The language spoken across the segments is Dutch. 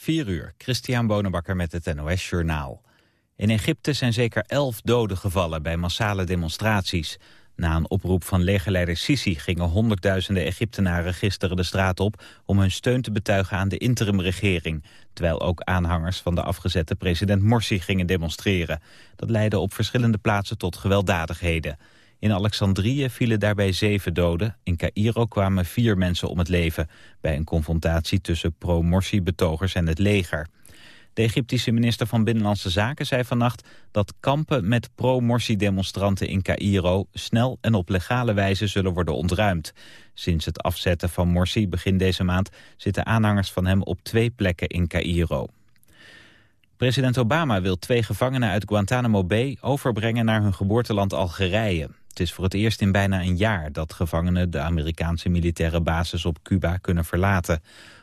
4 uur, Christian Bonenbakker met het NOS Journaal. In Egypte zijn zeker elf doden gevallen bij massale demonstraties. Na een oproep van legerleider Sisi gingen honderdduizenden Egyptenaren gisteren de straat op... om hun steun te betuigen aan de interimregering. Terwijl ook aanhangers van de afgezette president Morsi gingen demonstreren. Dat leidde op verschillende plaatsen tot gewelddadigheden. In Alexandrië vielen daarbij zeven doden. In Cairo kwamen vier mensen om het leven... bij een confrontatie tussen pro-Morsi-betogers en het leger. De Egyptische minister van Binnenlandse Zaken zei vannacht... dat kampen met pro-Morsi-demonstranten in Cairo... snel en op legale wijze zullen worden ontruimd. Sinds het afzetten van Morsi begin deze maand... zitten aanhangers van hem op twee plekken in Cairo. President Obama wil twee gevangenen uit Guantanamo Bay overbrengen naar hun geboorteland Algerije. Het is voor het eerst in bijna een jaar dat gevangenen de Amerikaanse militaire basis op Cuba kunnen verlaten.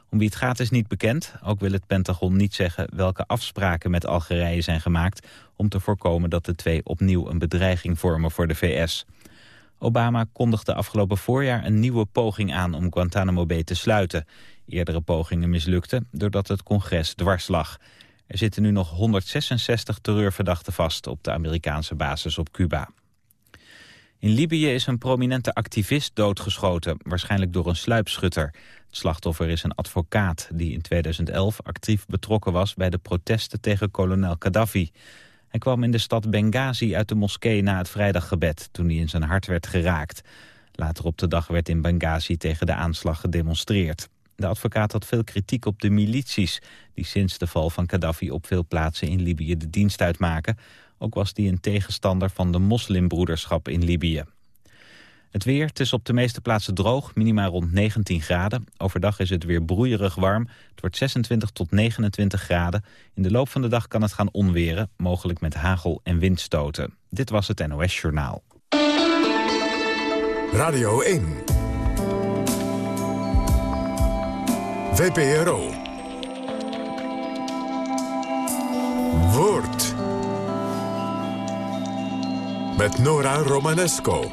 Om wie het gaat is niet bekend. Ook wil het Pentagon niet zeggen welke afspraken met Algerije zijn gemaakt... om te voorkomen dat de twee opnieuw een bedreiging vormen voor de VS. Obama kondigde afgelopen voorjaar een nieuwe poging aan om Guantanamo Bay te sluiten. Eerdere pogingen mislukten doordat het congres dwars lag. Er zitten nu nog 166 terreurverdachten vast op de Amerikaanse basis op Cuba. In Libië is een prominente activist doodgeschoten, waarschijnlijk door een sluipschutter. Het slachtoffer is een advocaat die in 2011 actief betrokken was bij de protesten tegen kolonel Gaddafi. Hij kwam in de stad Benghazi uit de moskee na het vrijdaggebed, toen hij in zijn hart werd geraakt. Later op de dag werd in Benghazi tegen de aanslag gedemonstreerd. De advocaat had veel kritiek op de milities... die sinds de val van Gaddafi op veel plaatsen in Libië de dienst uitmaken. Ook was hij een tegenstander van de moslimbroederschap in Libië. Het weer, het is op de meeste plaatsen droog, minimaal rond 19 graden. Overdag is het weer broeierig warm. Het wordt 26 tot 29 graden. In de loop van de dag kan het gaan onweren, mogelijk met hagel en windstoten. Dit was het NOS Journaal. Radio 1. VPRO. Woord. Met Nora Romanesco.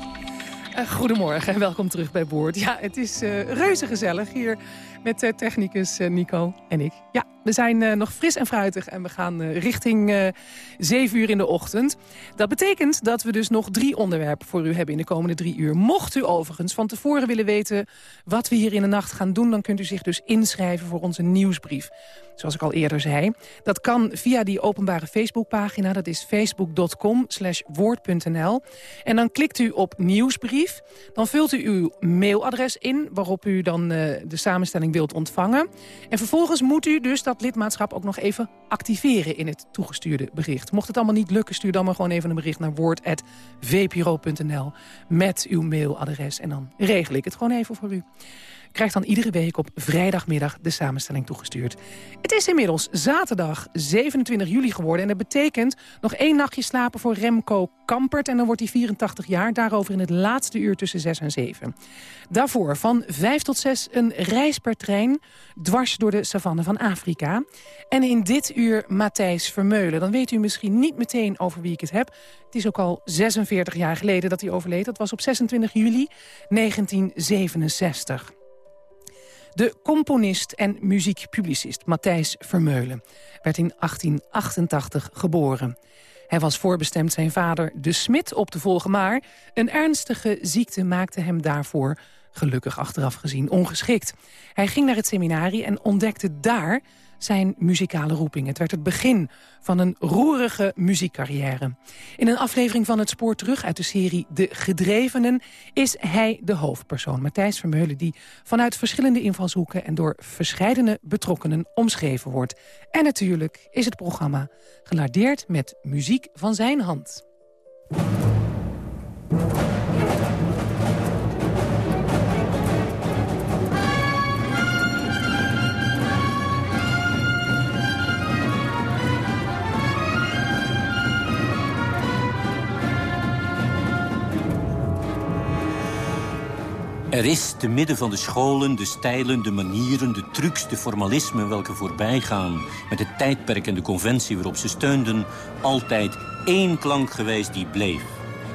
Uh, goedemorgen en welkom terug bij Boord. Ja, het is uh, reuze gezellig hier met uh, technicus Nico en ik. Ja, we zijn nog fris en fruitig en we gaan richting 7 uur in de ochtend. Dat betekent dat we dus nog drie onderwerpen voor u hebben in de komende drie uur. Mocht u overigens van tevoren willen weten wat we hier in de nacht gaan doen... dan kunt u zich dus inschrijven voor onze nieuwsbrief zoals ik al eerder zei. Dat kan via die openbare Facebookpagina. Dat is facebook.com woord.nl. En dan klikt u op nieuwsbrief. Dan vult u uw mailadres in waarop u dan uh, de samenstelling wilt ontvangen. En vervolgens moet u dus dat lidmaatschap ook nog even activeren in het toegestuurde bericht. Mocht het allemaal niet lukken, stuur dan maar gewoon even een bericht naar woord.vpro.nl met uw mailadres. En dan regel ik het gewoon even voor u krijgt dan iedere week op vrijdagmiddag de samenstelling toegestuurd. Het is inmiddels zaterdag 27 juli geworden en dat betekent nog één nachtje slapen voor Remco Kampert. En dan wordt hij 84 jaar, daarover in het laatste uur tussen 6 en 7. Daarvoor van 5 tot 6 een reis per trein dwars door de savanne van Afrika. En in dit uur Matthijs Vermeulen. Dan weet u misschien niet meteen over wie ik het heb. Het is ook al 46 jaar geleden dat hij overleed. Dat was op 26 juli 1967. De componist en muziekpublicist Matthijs Vermeulen werd in 1888 geboren. Hij was voorbestemd zijn vader de Smit op te volgen... maar een ernstige ziekte maakte hem daarvoor gelukkig achteraf gezien ongeschikt. Hij ging naar het seminarie en ontdekte daar zijn muzikale roeping. Het werd het begin van een roerige muziekcarrière. In een aflevering van Het Spoor Terug uit de serie De Gedrevenen... is hij de hoofdpersoon, Matthijs Vermeulen... die vanuit verschillende invalshoeken en door verschillende betrokkenen omschreven wordt. En natuurlijk is het programma gelardeerd met muziek van zijn hand. Er is te midden van de scholen, de stijlen, de manieren, de trucs, de formalismen welke voorbij gaan, met het tijdperk en de conventie waarop ze steunden, altijd één klank geweest die bleef.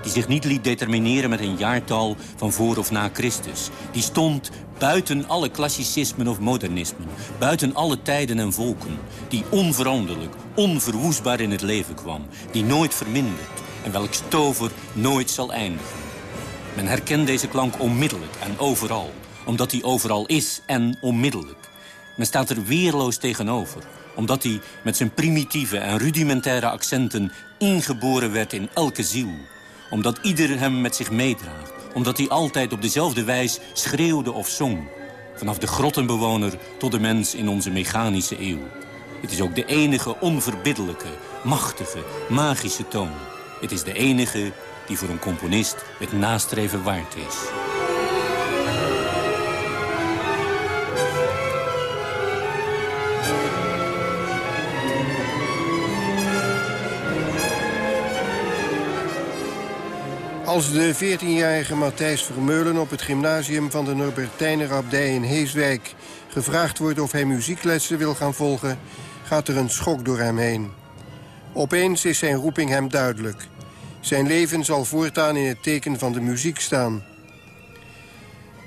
Die zich niet liet determineren met een jaartal van voor of na Christus. Die stond Buiten alle klassicismen of modernismen. Buiten alle tijden en volken. Die onveranderlijk, onverwoestbaar in het leven kwam. Die nooit vermindert. En welks tover nooit zal eindigen. Men herkent deze klank onmiddellijk en overal. Omdat hij overal is en onmiddellijk. Men staat er weerloos tegenover omdat hij met zijn primitieve en rudimentaire accenten ingeboren werd in elke ziel. Omdat ieder hem met zich meedraagt. Omdat hij altijd op dezelfde wijs schreeuwde of zong. Vanaf de grottenbewoner tot de mens in onze mechanische eeuw. Het is ook de enige onverbiddelijke, machtige, magische toon. Het is de enige die voor een componist het nastreven waard is. Als de 14-jarige Matthijs Vermeulen op het gymnasium van de Norbertijner Abdij in Heeswijk... gevraagd wordt of hij muzieklessen wil gaan volgen, gaat er een schok door hem heen. Opeens is zijn roeping hem duidelijk. Zijn leven zal voortaan in het teken van de muziek staan.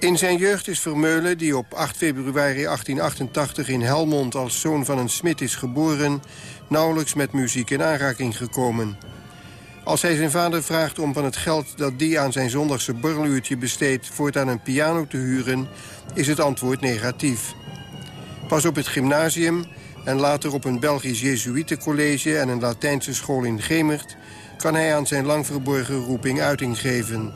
In zijn jeugd is Vermeulen, die op 8 februari 1888 in Helmond als zoon van een smid is geboren... nauwelijks met muziek in aanraking gekomen... Als hij zijn vader vraagt om van het geld dat die aan zijn zondagse borreluurtje besteedt... voortaan een piano te huren, is het antwoord negatief. Pas op het gymnasium en later op een Belgisch Jesuitencollege... en een Latijnse school in Gemert... kan hij aan zijn lang verborgen roeping uiting geven.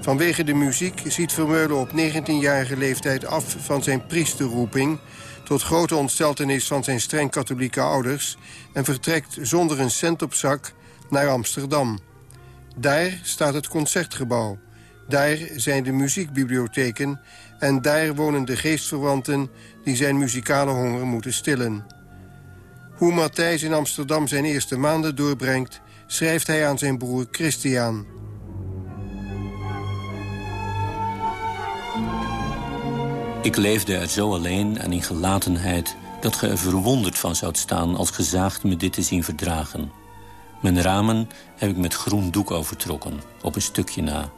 Vanwege de muziek ziet Vermeulen op 19-jarige leeftijd af van zijn priesterroeping... tot grote ontsteltenis van zijn streng katholieke ouders... en vertrekt zonder een cent op zak naar Amsterdam. Daar staat het Concertgebouw. Daar zijn de muziekbibliotheken... en daar wonen de geestverwanten die zijn muzikale honger moeten stillen. Hoe Matthijs in Amsterdam zijn eerste maanden doorbrengt... schrijft hij aan zijn broer Christian. Ik leefde er zo alleen en in gelatenheid... dat ge er verwonderd van zoudt staan als gezaagd me dit te zien verdragen... Mijn ramen heb ik met groen doek overtrokken, op een stukje na.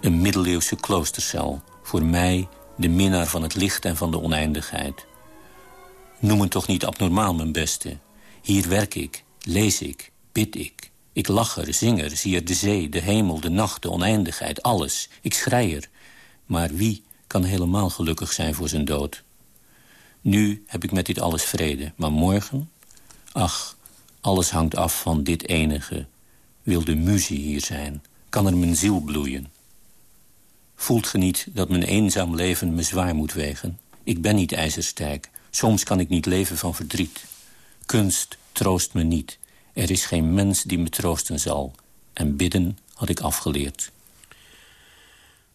Een middeleeuwse kloostercel, voor mij de minnaar van het licht en van de oneindigheid. Noem het toch niet abnormaal, mijn beste. Hier werk ik, lees ik, bid ik. Ik lach er, zing er, zie er de zee, de hemel, de nacht, de oneindigheid, alles. Ik schrei er. Maar wie kan helemaal gelukkig zijn voor zijn dood? Nu heb ik met dit alles vrede, maar morgen? Ach, alles hangt af van dit enige. Wil de muzie hier zijn? Kan er mijn ziel bloeien? Voelt ge niet dat mijn eenzaam leven me zwaar moet wegen? Ik ben niet ijzersterk. Soms kan ik niet leven van verdriet. Kunst troost me niet. Er is geen mens die me troosten zal. En bidden had ik afgeleerd.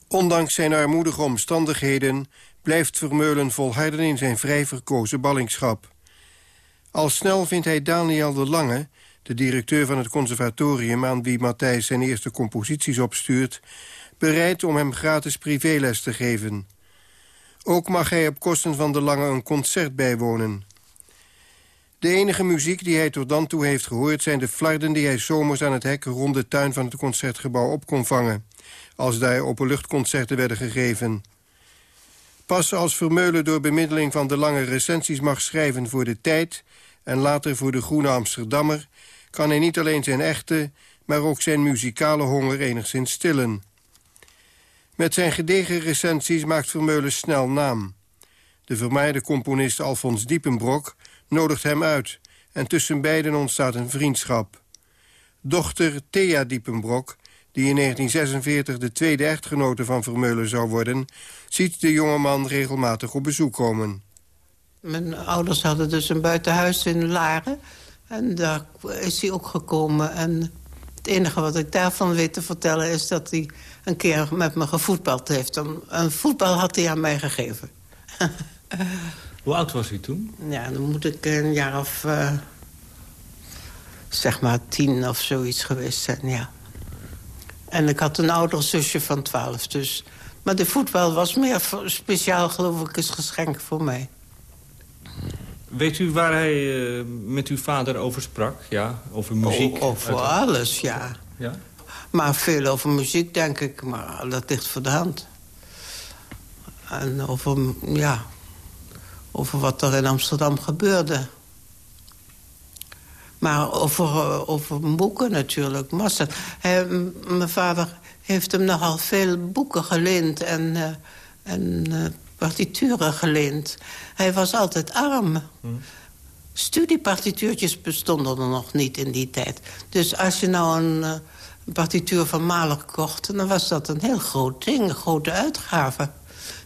Ondanks zijn armoedige omstandigheden... blijft Vermeulen volharden in zijn vrij verkozen ballingschap. Al snel vindt hij Daniel de Lange, de directeur van het conservatorium... aan wie Matthijs zijn eerste composities opstuurt... bereid om hem gratis privéles te geven. Ook mag hij op kosten van de Lange een concert bijwonen. De enige muziek die hij tot dan toe heeft gehoord... zijn de flarden die hij zomers aan het hek rond de tuin van het concertgebouw op kon vangen... als daar openluchtconcerten werden gegeven... Pas als Vermeulen door bemiddeling van de lange recensies mag schrijven voor de tijd en later voor de Groene Amsterdammer... kan hij niet alleen zijn echte, maar ook zijn muzikale honger enigszins stillen. Met zijn gedegen recensies maakt Vermeulen snel naam. De vermaarde componist Alfons Diepenbrok nodigt hem uit... en tussen beiden ontstaat een vriendschap. Dochter Thea Diepenbrok, die in 1946 de tweede echtgenote van Vermeulen zou worden... ziet de jongeman regelmatig op bezoek komen. Mijn ouders hadden dus een buitenhuis in Laren. En daar is hij ook gekomen. En het enige wat ik daarvan weet te vertellen... is dat hij een keer met me gevoetbald heeft. Een voetbal had hij aan mij gegeven. Hoe oud was hij toen? Ja, dan moet ik een jaar of... Uh, zeg maar tien of zoiets geweest zijn, ja. En ik had een oudere zusje van twaalf, dus... Maar de voetbal was meer speciaal, geloof ik, een geschenk voor mij. Weet u waar hij uh, met uw vader over sprak? Ja, over muziek? O, over alles, ja. ja. Maar veel over muziek, denk ik. Maar dat ligt voor de hand. En over, ja, over wat er in Amsterdam gebeurde. Maar over, eh, over boeken natuurlijk. Massa. Hij, mijn vader heeft hem nogal veel boeken geleend en, uh, en uh, partituren geleend. Hij was altijd arm. Hmm. Studiepartituurtjes bestonden er nog niet in die tijd. Dus als je nou een, partituur van Mahler kocht... dan was dat een heel groot ding, een grote uitgave.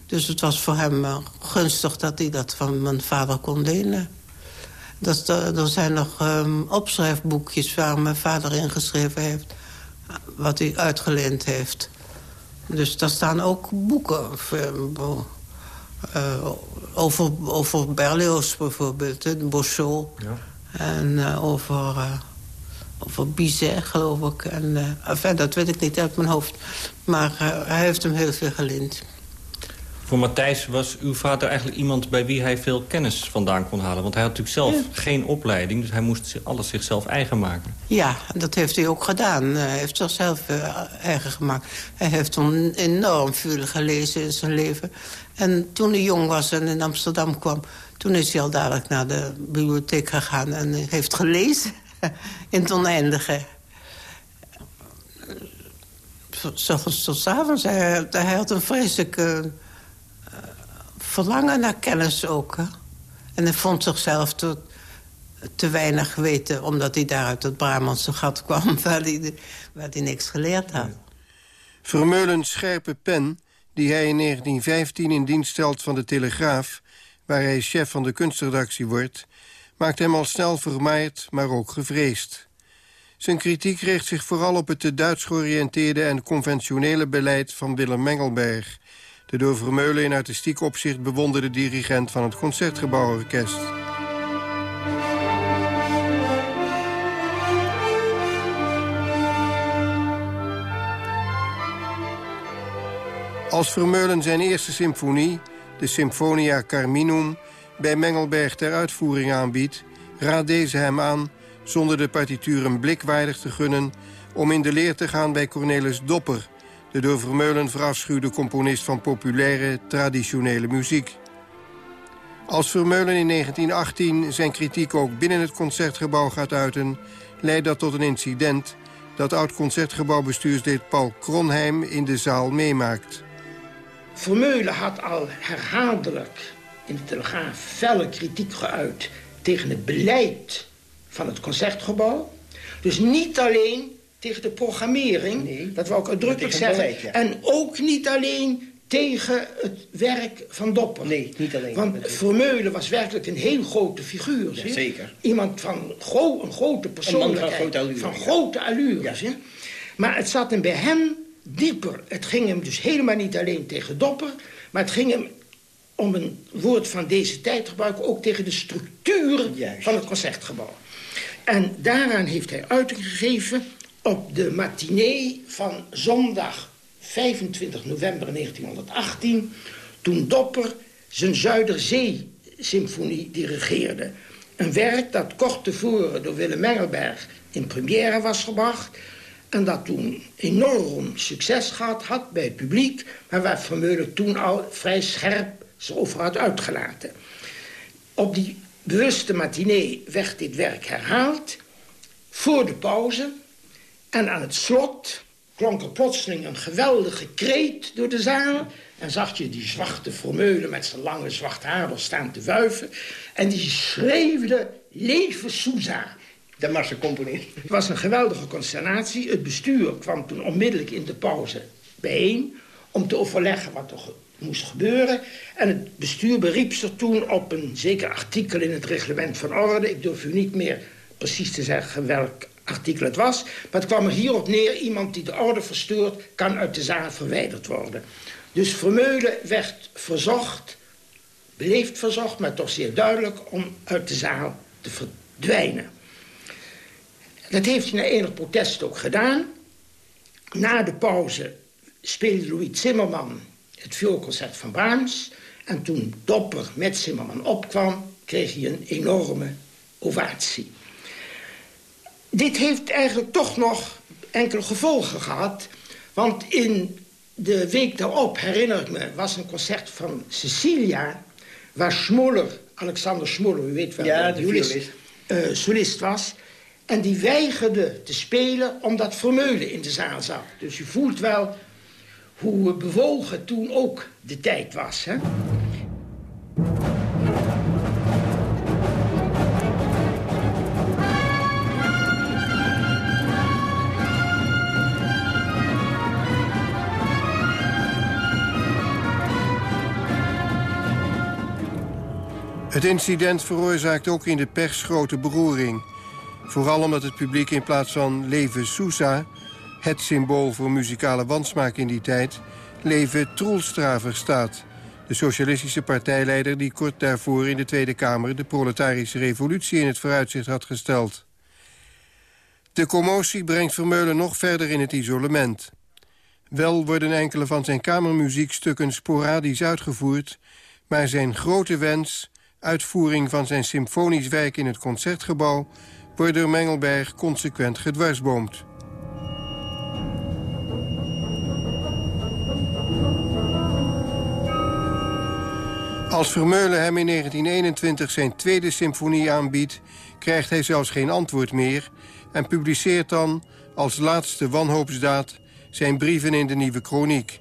Dus het was voor hem gunstig dat hij dat van mijn vader kon lenen. Dat, er zijn nog um, opschrijfboekjes waar mijn vader ingeschreven heeft... wat hij uitgeleend heeft. Dus daar staan ook boeken uh, over, over Berlioz bijvoorbeeld, de Bochot. Ja. En uh, over, uh, over Bizet, geloof ik. En, enfin, dat weet ik niet uit mijn hoofd. Maar hij heeft hem heel veel geleend. Voor Matthijs was uw vader eigenlijk iemand bij wie hij veel kennis vandaan kon halen. Want hij had natuurlijk zelf geen opleiding, dus hij moest alles zichzelf eigen maken. Ja, dat heeft hij ook gedaan. Hij heeft zichzelf uh, eigen gemaakt. Hij heeft enorm veel gelezen in zijn leven. En toen hij jong was en in Amsterdam kwam... toen is hij al dadelijk naar de bibliotheek gegaan en heeft gelezen. in het oneindige. S'ochtends tot avonds. Hij, hij had een vreselijke verlangen naar kennis ook. En hij vond zichzelf te, te weinig weten... omdat hij daar uit het Brabantse gat kwam... waar hij, waar hij niks geleerd had. Vermeulens scherpe pen die hij in 1915 in dienst stelt van de Telegraaf... waar hij chef van de kunstredactie wordt... maakt hem al snel vermaard, maar ook gevreesd. Zijn kritiek richt zich vooral op het te Duits georiënteerde... en conventionele beleid van Willem Mengelberg de door Vermeulen in artistiek opzicht bewonderde dirigent van het Concertgebouworkest. Als Vermeulen zijn eerste symfonie, de Symphonia Carminum, bij Mengelberg ter uitvoering aanbiedt, raadt deze hem aan, zonder de partituur een blik te gunnen, om in de leer te gaan bij Cornelis Dopper, de door Vermeulen verafschuwde componist van populaire, traditionele muziek. Als Vermeulen in 1918 zijn kritiek ook binnen het Concertgebouw gaat uiten... leidt dat tot een incident dat oud-concertgebouwbestuurslid Paul Kronheim in de zaal meemaakt. Vermeulen had al herhaaldelijk in de Telegraaf felle kritiek geuit... tegen het beleid van het Concertgebouw. Dus niet alleen tegen de programmering. dat wil ik uitdrukkelijk zeggen. En ook niet alleen tegen het werk van Dopper. Nee, niet alleen. Want Vermeulen was werkelijk een heel grote figuur. Ja, zeker. Iemand van gro een grote persoonlijkheid. van grote allure. Van grote allures. Ja. Maar het zat hem bij hem dieper. Het ging hem dus helemaal niet alleen tegen Dopper... maar het ging hem, om een woord van deze tijd te gebruiken... ook tegen de structuur van het concertgebouw. En daaraan heeft hij uiting gegeven op de matinee van zondag 25 november 1918... toen Dopper zijn Zuiderzee-symfonie dirigeerde. Een werk dat kort tevoren door Willem Mengelberg in première was gebracht... en dat toen enorm succes gehad had bij het publiek... maar waar Vermeulen toen al vrij scherp zich over had uitgelaten. Op die bewuste matinee werd dit werk herhaald... voor de pauze en aan het slot klonk er plotseling een geweldige kreet door de zaal... en zag je die zwarte formeulen met zijn lange zwart haar staan te wuiven... en die schreeuwde Leven Sousa. De marsecomponist. Het was een geweldige consternatie. Het bestuur kwam toen onmiddellijk in de pauze bijeen... om te overleggen wat er moest gebeuren. En het bestuur beriep zich toen op een zeker artikel in het reglement van orde. Ik durf u niet meer precies te zeggen welk artikel het was. Maar het kwam er hierop neer, iemand die de orde verstoort... kan uit de zaal verwijderd worden. Dus Vermeulen werd verzocht, beleefd verzocht... maar toch zeer duidelijk om uit de zaal te verdwijnen. Dat heeft hij na enig protest ook gedaan. Na de pauze speelde Louis Zimmerman het vioolconcert van Brahms... en toen Dopper met Zimmerman opkwam... kreeg hij een enorme ovatie. Dit heeft eigenlijk toch nog enkele gevolgen gehad. Want in de week daarop, herinner ik me, was een concert van Cecilia... waar Smoller, Alexander Smoller, u weet wel, Ja, de violist. eh, solist was. En die weigerde te spelen omdat Vermeulen in de zaal zat. Dus u voelt wel hoe bewogen toen ook de tijd was. Hè? Het incident veroorzaakt ook in de pers grote beroering. Vooral omdat het publiek in plaats van Leven Sousa... het symbool voor muzikale wansmaak in die tijd... Leven Troelstra verstaat. De socialistische partijleider die kort daarvoor in de Tweede Kamer... de proletarische revolutie in het vooruitzicht had gesteld. De commotie brengt Vermeulen nog verder in het isolement. Wel worden enkele van zijn kamermuziekstukken sporadisch uitgevoerd... maar zijn grote wens, uitvoering van zijn symfonisch werk in het Concertgebouw... wordt door Mengelberg consequent gedwarsboomd. Als Vermeulen hem in 1921 zijn tweede symfonie aanbiedt... krijgt hij zelfs geen antwoord meer... en publiceert dan, als laatste wanhoopsdaad... zijn brieven in de Nieuwe Kroniek.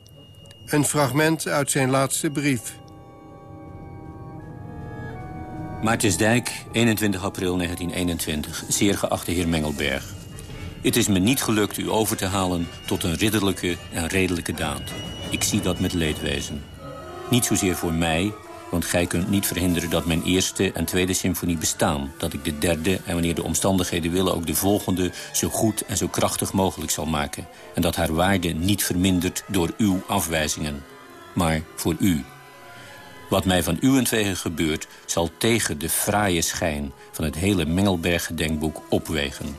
Een fragment uit zijn laatste brief. Maartensdijk, 21 april 1921. Zeer geachte heer Mengelberg. Het is me niet gelukt u over te halen tot een ridderlijke en redelijke daad. Ik zie dat met leedwezen. Niet zozeer voor mij, want gij kunt niet verhinderen dat mijn eerste en tweede symfonie bestaan. Dat ik de derde en wanneer de omstandigheden willen ook de volgende zo goed en zo krachtig mogelijk zal maken. En dat haar waarde niet vermindert door uw afwijzingen. Maar voor u, wat mij van uwentwege gebeurt... zal tegen de fraaie schijn van het hele Mengelberg-gedenkboek opwegen.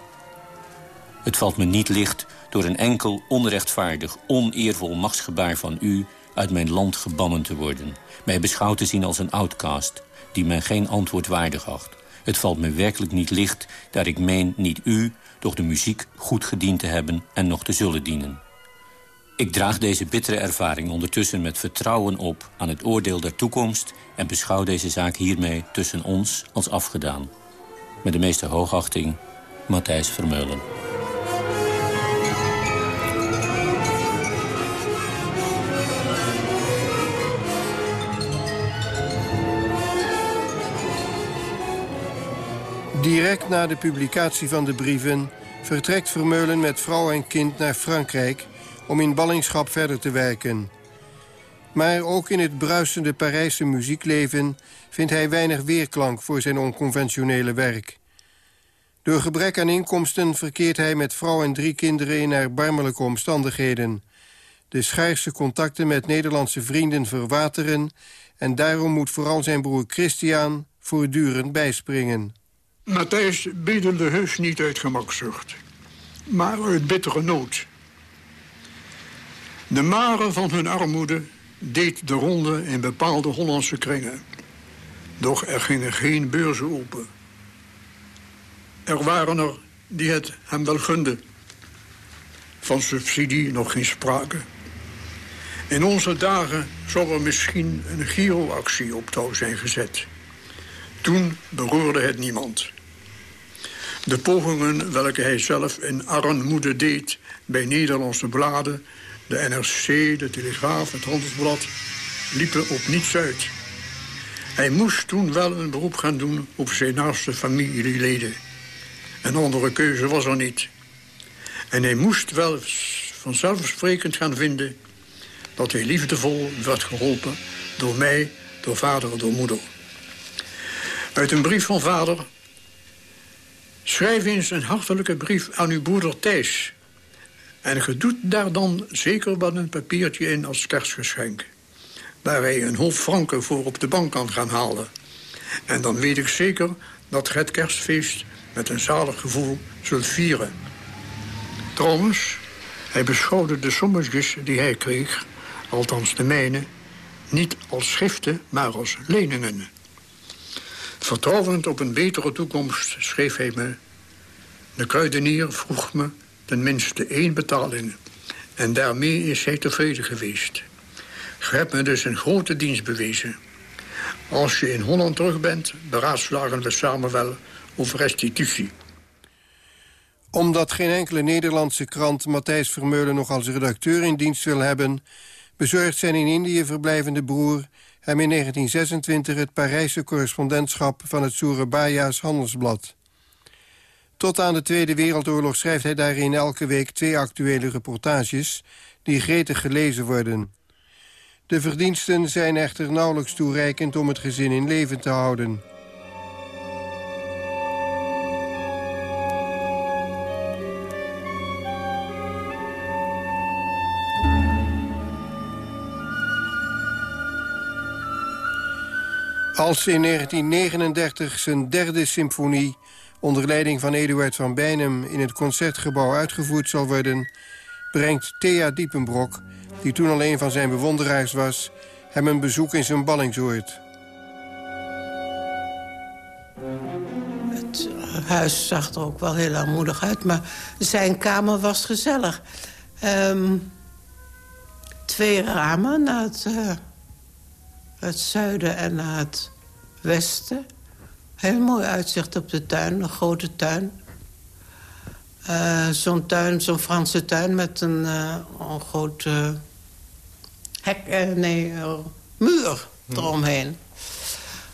Het valt me niet licht door een enkel onrechtvaardig, oneervol machtsgebaar van u... uit mijn land gebannen te worden. Mij beschouwd te zien als een outcast, die men geen antwoord waardig acht. Het valt me werkelijk niet licht, daar ik meen niet u... doch de muziek goed gediend te hebben en nog te zullen dienen. Ik draag deze bittere ervaring ondertussen met vertrouwen op... aan het oordeel der toekomst... en beschouw deze zaak hiermee tussen ons als afgedaan. Met de meeste hoogachting, Matthijs Vermeulen. Direct na de publicatie van de brieven... vertrekt Vermeulen met vrouw en kind naar Frankrijk... om in ballingschap verder te werken. Maar ook in het bruisende Parijse muziekleven... vindt hij weinig weerklank voor zijn onconventionele werk. Door gebrek aan inkomsten verkeert hij met vrouw en drie kinderen... in erbarmelijke omstandigheden. De schaarse contacten met Nederlandse vrienden verwateren... en daarom moet vooral zijn broer Christian voortdurend bijspringen. Matthijs bedelde heus niet uit gemakzucht, maar uit bittere nood. De mare van hun armoede deed de ronde in bepaalde Hollandse kringen. Doch er gingen geen beurzen open. Er waren er die het hem wel gunden. Van subsidie nog geen sprake. In onze dagen zou er misschien een giroactie op touw zijn gezet. Toen beroerde het niemand. De pogingen welke hij zelf in armoede deed... bij Nederlandse bladen, de NRC, de Telegraaf, het Handelsblad... liepen op niets uit. Hij moest toen wel een beroep gaan doen op zijn naaste familieleden. Een andere keuze was er niet. En hij moest wel vanzelfsprekend gaan vinden... dat hij liefdevol werd geholpen door mij, door vader en door moeder. Uit een brief van vader Schrijf eens een hartelijke brief aan uw broeder Thijs. En ge doet daar dan zeker wel een papiertje in als kerstgeschenk. Waar hij een half franken voor op de bank kan gaan halen. En dan weet ik zeker dat ge het kerstfeest met een zalig gevoel zult vieren. Trouwens, hij beschouwde de sommetjes die hij kreeg, althans de mijne, niet als schriften, maar als leningen. Vertrouwend op een betere toekomst schreef hij me... De kruidenier vroeg me ten minste één betaling. En daarmee is hij tevreden geweest. Je hebt me dus een grote dienst bewezen. Als je in Holland terug bent, beraadslagen we samen wel over restitutie. Omdat geen enkele Nederlandse krant Matthijs Vermeulen nog als redacteur in dienst wil hebben... bezorgt zijn in Indië verblijvende broer hem in 1926 het Parijse correspondentschap van het Soerebaya's Handelsblad. Tot aan de Tweede Wereldoorlog schrijft hij daarin elke week twee actuele reportages... die gretig gelezen worden. De verdiensten zijn echter nauwelijks toereikend om het gezin in leven te houden. Als in 1939 zijn derde symfonie onder leiding van Eduard van Bijnem in het Concertgebouw uitgevoerd zal worden... brengt Thea Diepenbrok, die toen al een van zijn bewonderaars was... hem een bezoek in zijn ballingsoord. Het huis zag er ook wel heel armoedig uit, maar zijn kamer was gezellig. Ehm, twee ramen naar het, uh, het zuiden en naar het westen. Heel mooi uitzicht op de tuin, een grote tuin. Uh, zo'n tuin, zo'n Franse tuin met een, uh, een grote hek, uh, nee, muur eromheen.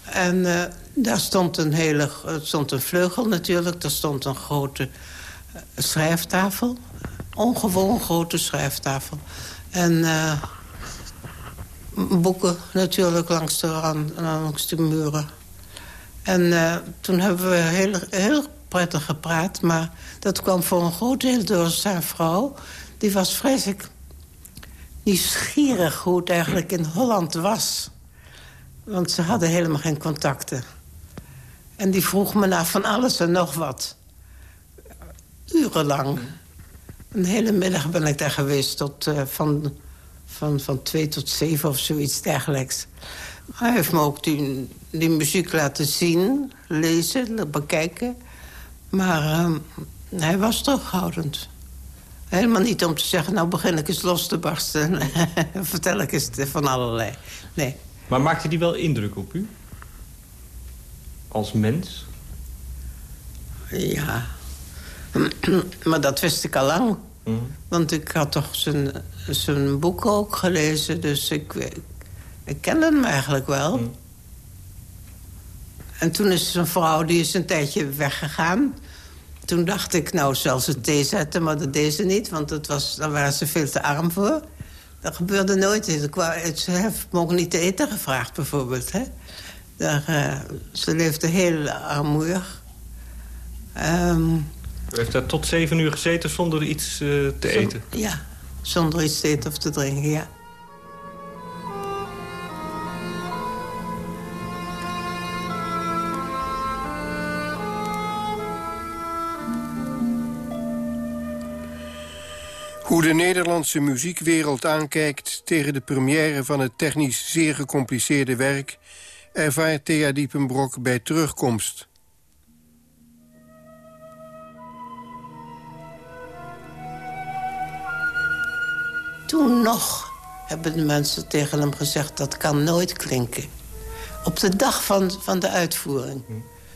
En daar stond een hele, stond een vleugel natuurlijk. Daar stond een grote schrijftafel. Ongewoon grote schrijftafel. En boeken natuurlijk langs de, langs de muren. En uh, toen hebben we heel, heel prettig gepraat. Maar dat kwam voor een groot deel door zijn vrouw. Die was vreselijk nieuwsgierig hoe het eigenlijk in Holland was. Want ze hadden helemaal geen contacten. En die vroeg me naar van alles en nog wat. Urenlang. Een hele middag ben ik daar geweest tot, uh, van, van, van twee tot zeven of zoiets dergelijks. Hij heeft me ook die, die muziek laten zien, lezen, bekijken. Maar uh, hij was terughoudend. Helemaal niet om te zeggen, nou begin ik eens los te barsten. Vertel ik eens van allerlei. Nee. Maar maakte die wel indruk op u? Als mens? Ja. maar dat wist ik al lang. Mm. Want ik had toch zijn, zijn boeken ook gelezen. Dus ik, ik kende hem eigenlijk wel. Mm. En toen is zijn vrouw, die is een tijdje weggegaan. Toen dacht ik, nou, zelfs het thee zetten, maar dat deed ze niet. Want dat was, daar waren ze veel te arm voor. Dat gebeurde nooit. Ze heeft ook niet te eten gevraagd, bijvoorbeeld. Hè? Daar, uh, ze leefde heel armoedig. Um, U heeft daar tot zeven uur gezeten zonder iets uh, te eten? Ja, zonder iets te eten of te drinken, ja. Hoe de Nederlandse muziekwereld aankijkt tegen de première van het technisch zeer gecompliceerde werk... ervaart Thea Diepenbrok bij terugkomst. Toen nog hebben de mensen tegen hem gezegd... dat kan nooit klinken. Op de dag van, van de uitvoering.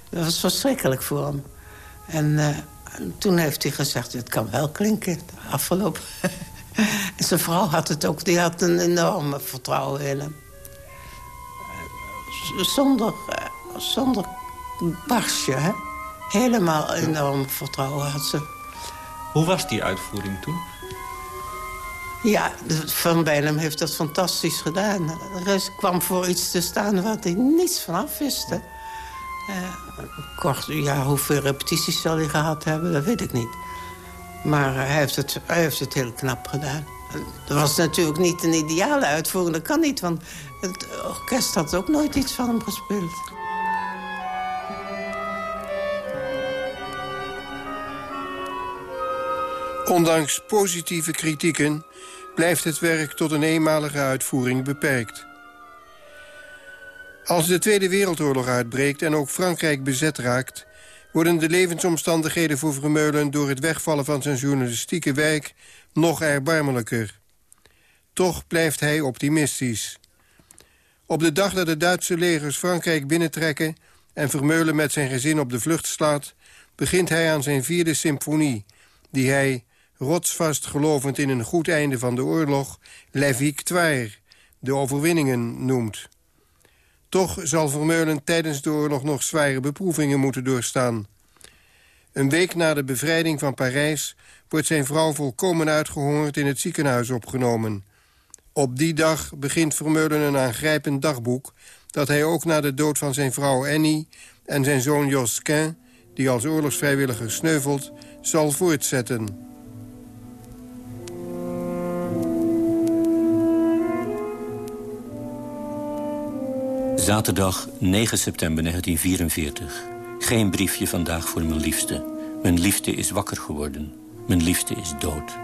Dat was verschrikkelijk voor hem. En... Uh, toen heeft hij gezegd, het kan wel klinken, afgelopen. en zijn vrouw had het ook, die had een enorme vertrouwen in hem. Zonder, zonder barsje, hè. Helemaal enorm vertrouwen had ze. Hoe was die uitvoering toen? Ja, Van Bijlem heeft dat fantastisch gedaan. Er kwam voor iets te staan waar hij niets van af wist. Uh, kort, ja, hoeveel repetities zal hij gehad hebben, dat weet ik niet. Maar hij heeft het, hij heeft het heel knap gedaan. Dat was natuurlijk niet een ideale uitvoering, dat kan niet... want het orkest had ook nooit iets van hem gespeeld. Ondanks positieve kritieken blijft het werk tot een eenmalige uitvoering beperkt. Als de Tweede Wereldoorlog uitbreekt en ook Frankrijk bezet raakt... worden de levensomstandigheden voor Vermeulen... door het wegvallen van zijn journalistieke werk nog erbarmelijker. Toch blijft hij optimistisch. Op de dag dat de Duitse legers Frankrijk binnentrekken... en Vermeulen met zijn gezin op de vlucht slaat... begint hij aan zijn vierde symfonie... die hij, rotsvast gelovend in een goed einde van de oorlog... La Victoire, de overwinningen, noemt. Toch zal Vermeulen tijdens de oorlog nog zware beproevingen moeten doorstaan. Een week na de bevrijding van Parijs wordt zijn vrouw volkomen uitgehongerd in het ziekenhuis opgenomen. Op die dag begint Vermeulen een aangrijpend dagboek... dat hij ook na de dood van zijn vrouw Annie en zijn zoon Josquin... die als oorlogsvrijwilliger sneuvelt, zal voortzetten. Zaterdag 9 september 1944. Geen briefje vandaag voor mijn liefste. Mijn liefde is wakker geworden. Mijn liefde is dood.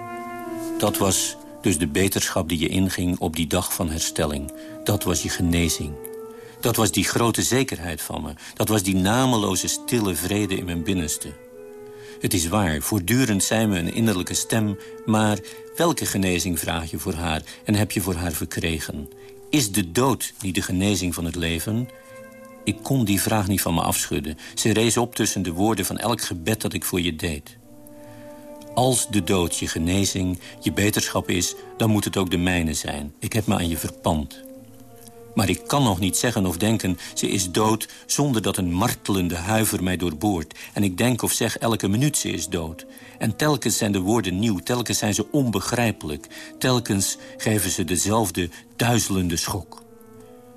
Dat was dus de beterschap die je inging op die dag van herstelling. Dat was je genezing. Dat was die grote zekerheid van me. Dat was die nameloze stille vrede in mijn binnenste. Het is waar, voortdurend zei me een innerlijke stem... maar welke genezing vraag je voor haar en heb je voor haar verkregen? Is de dood niet de genezing van het leven? Ik kon die vraag niet van me afschudden. Ze rees op tussen de woorden van elk gebed dat ik voor je deed. Als de dood je genezing, je beterschap is... dan moet het ook de mijne zijn. Ik heb me aan je verpand. Maar ik kan nog niet zeggen of denken, ze is dood... zonder dat een martelende huiver mij doorboort. En ik denk of zeg elke minuut ze is dood. En telkens zijn de woorden nieuw, telkens zijn ze onbegrijpelijk. Telkens geven ze dezelfde duizelende schok.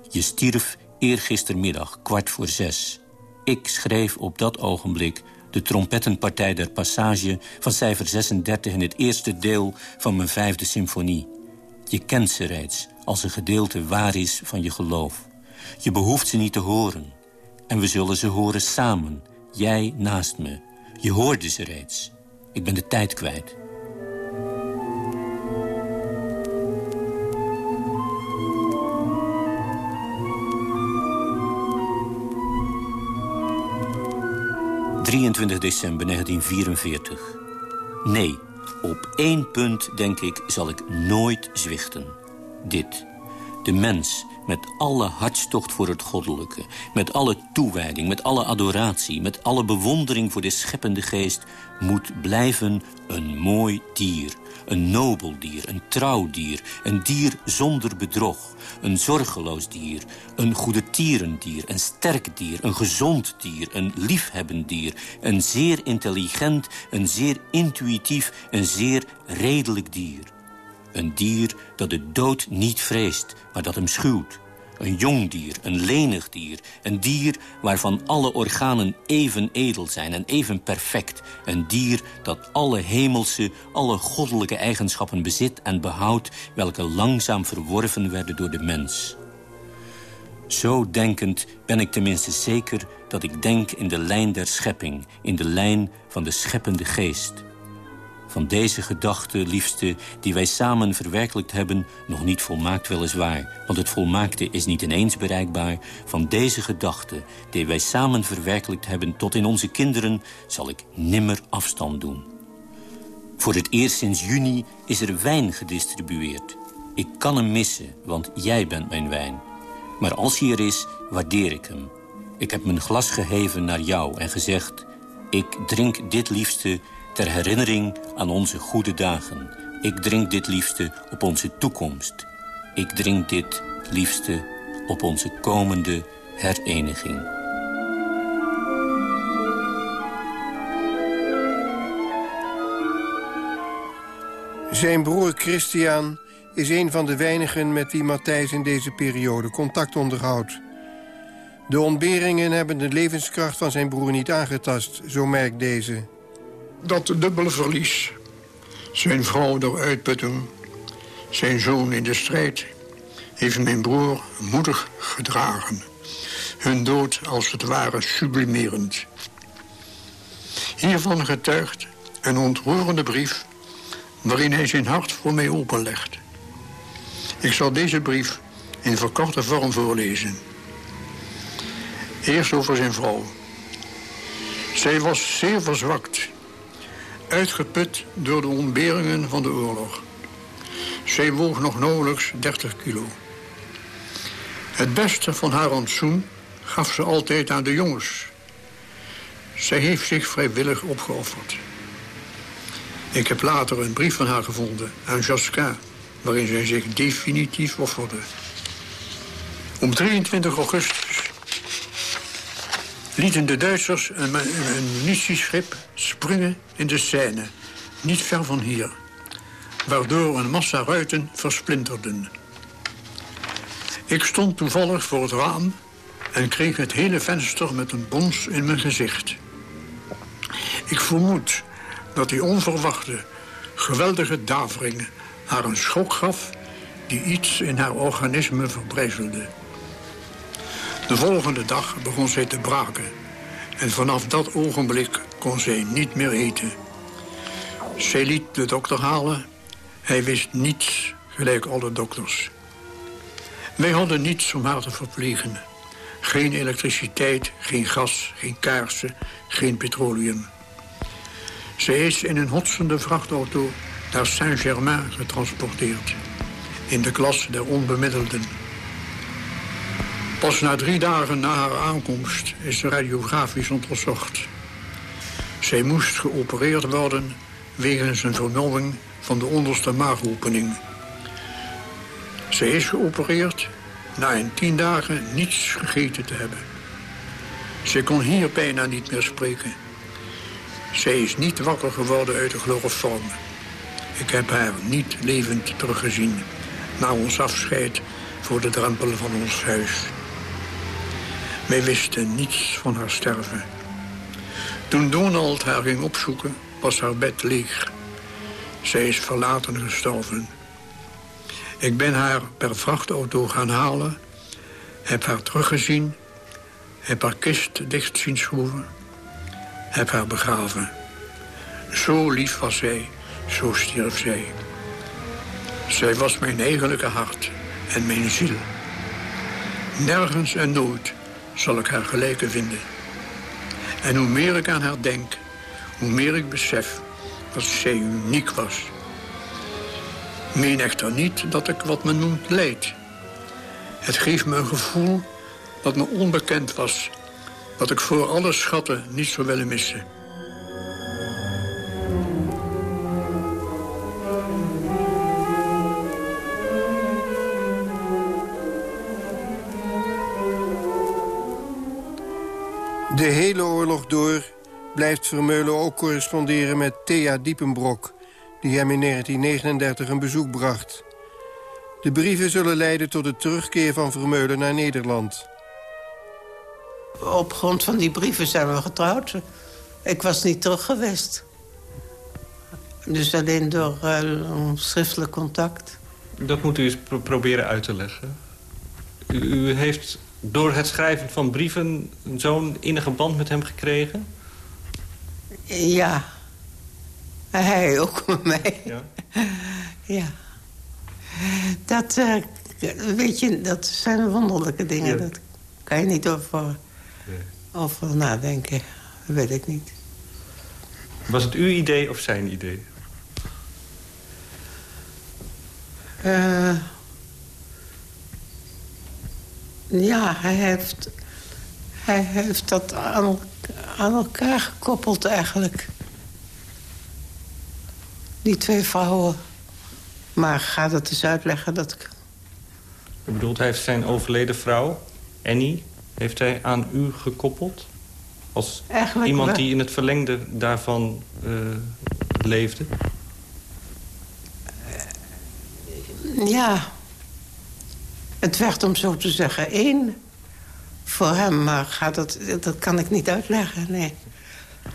Je stierf eergistermiddag, kwart voor zes. Ik schreef op dat ogenblik de trompettenpartij der passage van cijfer 36 in het eerste deel van mijn vijfde symfonie. Je kent ze reeds als een gedeelte waar is van je geloof. Je behoeft ze niet te horen. En we zullen ze horen samen, jij naast me. Je hoorde ze reeds. Ik ben de tijd kwijt. 23 december 1944. Nee, op één punt, denk ik, zal ik nooit zwichten. Dit. De mens met alle hartstocht voor het goddelijke... met alle toewijding, met alle adoratie... met alle bewondering voor de scheppende geest... moet blijven een mooi dier een nobel dier, een trouw dier, een dier zonder bedrog. Een zorgeloos dier, een goede tierendier, een sterk dier, een gezond dier, een liefhebbend dier. Een zeer intelligent, een zeer intuïtief, een zeer redelijk dier. Een dier dat de dood niet vreest, maar dat hem schuwt. Een jong dier, een lenig dier. Een dier waarvan alle organen even edel zijn en even perfect. Een dier dat alle hemelse, alle goddelijke eigenschappen bezit en behoudt... welke langzaam verworven werden door de mens. Zo denkend ben ik tenminste zeker dat ik denk in de lijn der schepping... in de lijn van de scheppende geest... Van deze gedachte, liefste, die wij samen verwerkelijkt hebben... nog niet volmaakt weliswaar, want het volmaakte is niet ineens bereikbaar... van deze gedachte, die wij samen verwerkelijkt hebben tot in onze kinderen... zal ik nimmer afstand doen. Voor het eerst sinds juni is er wijn gedistribueerd. Ik kan hem missen, want jij bent mijn wijn. Maar als hij er is, waardeer ik hem. Ik heb mijn glas geheven naar jou en gezegd... ik drink dit liefste ter herinnering aan onze goede dagen. Ik drink dit liefste op onze toekomst. Ik drink dit liefste op onze komende hereniging. Zijn broer Christian is een van de weinigen met wie Matthijs in deze periode contact onderhoudt. De ontberingen hebben de levenskracht van zijn broer niet aangetast, zo merkt deze dat dubbele verlies. Zijn vrouw door uitputting, zijn zoon in de strijd... heeft mijn broer moedig gedragen. Hun dood als het ware sublimerend. Hiervan getuigt een ontroerende brief... waarin hij zijn hart voor mij openlegt. Ik zal deze brief in verkorte vorm voorlezen. Eerst over zijn vrouw. Zij was zeer verzwakt. Uitgeput door de ontberingen van de oorlog. Zij woog nog nauwelijks 30 kilo. Het beste van haar rantsoen gaf ze altijd aan de jongens. Zij heeft zich vrijwillig opgeofferd. Ik heb later een brief van haar gevonden aan Josquin... waarin zij zich definitief offerde. Om 23 augustus lieten de Duitsers een, een munitieschip springen in de Seine, niet ver van hier, waardoor een massa ruiten versplinterden. Ik stond toevallig voor het raam en kreeg het hele venster met een bons in mijn gezicht. Ik vermoed dat die onverwachte, geweldige davering haar een schok gaf die iets in haar organisme verbrijzelde. De volgende dag begon zij te braken. En vanaf dat ogenblik kon zij niet meer eten. Zij liet de dokter halen. Hij wist niets, gelijk alle dokters. Wij hadden niets om haar te verplegen. Geen elektriciteit, geen gas, geen kaarsen, geen petroleum. Zij is in een hotsende vrachtauto naar Saint-Germain getransporteerd. In de klas der onbemiddelden. Pas na drie dagen na haar aankomst is ze radiografisch onderzocht. Zij moest geopereerd worden wegens een vermulwing van de onderste maagopening. Zij is geopereerd na in tien dagen niets gegeten te hebben. Ze kon hier bijna niet meer spreken. Zij is niet wakker geworden uit de chloroform. Ik heb haar niet levend teruggezien na ons afscheid voor de drempel van ons huis. Wij wisten niets van haar sterven. Toen Donald haar ging opzoeken, was haar bed leeg. Zij is verlaten gestorven. Ik ben haar per vrachtauto gaan halen, heb haar teruggezien... heb haar kist dicht zien schroeven, heb haar begraven. Zo lief was zij, zo stierf zij. Zij was mijn eigenlijke hart en mijn ziel. Nergens en nooit zal ik haar gelijke vinden. En hoe meer ik aan haar denk, hoe meer ik besef dat zij uniek was. Meen echter niet dat ik wat men noemt leid. Het geeft me een gevoel dat me onbekend was... dat ik voor alle schatten niet zou willen missen. De hele oorlog door blijft Vermeulen ook corresponderen met Thea Diepenbrok... die hem in 1939 een bezoek bracht. De brieven zullen leiden tot de terugkeer van Vermeulen naar Nederland. Op grond van die brieven zijn we getrouwd. Ik was niet terug geweest. Dus alleen door uh, schriftelijk contact. Dat moet u eens proberen uit te leggen. U, u heeft door het schrijven van brieven zo'n innige band met hem gekregen? Ja. Hij ook met mij. Ja. ja. Dat, uh, weet je, dat zijn wonderlijke dingen. Ja. Dat kan je niet over, nee. over nadenken. Dat weet ik niet. Was het uw idee of zijn idee? Uh, ja, hij heeft, hij heeft dat aan, aan elkaar gekoppeld eigenlijk. Die twee vrouwen. Maar gaat het eens uitleggen dat ik... U bedoelt, hij heeft zijn overleden vrouw, Annie... heeft hij aan u gekoppeld? Als Eigenlijk iemand wel. die in het verlengde daarvan uh, leefde? Ja. Het werd om zo te zeggen één voor hem. Maar gaat dat, dat kan ik niet uitleggen, nee.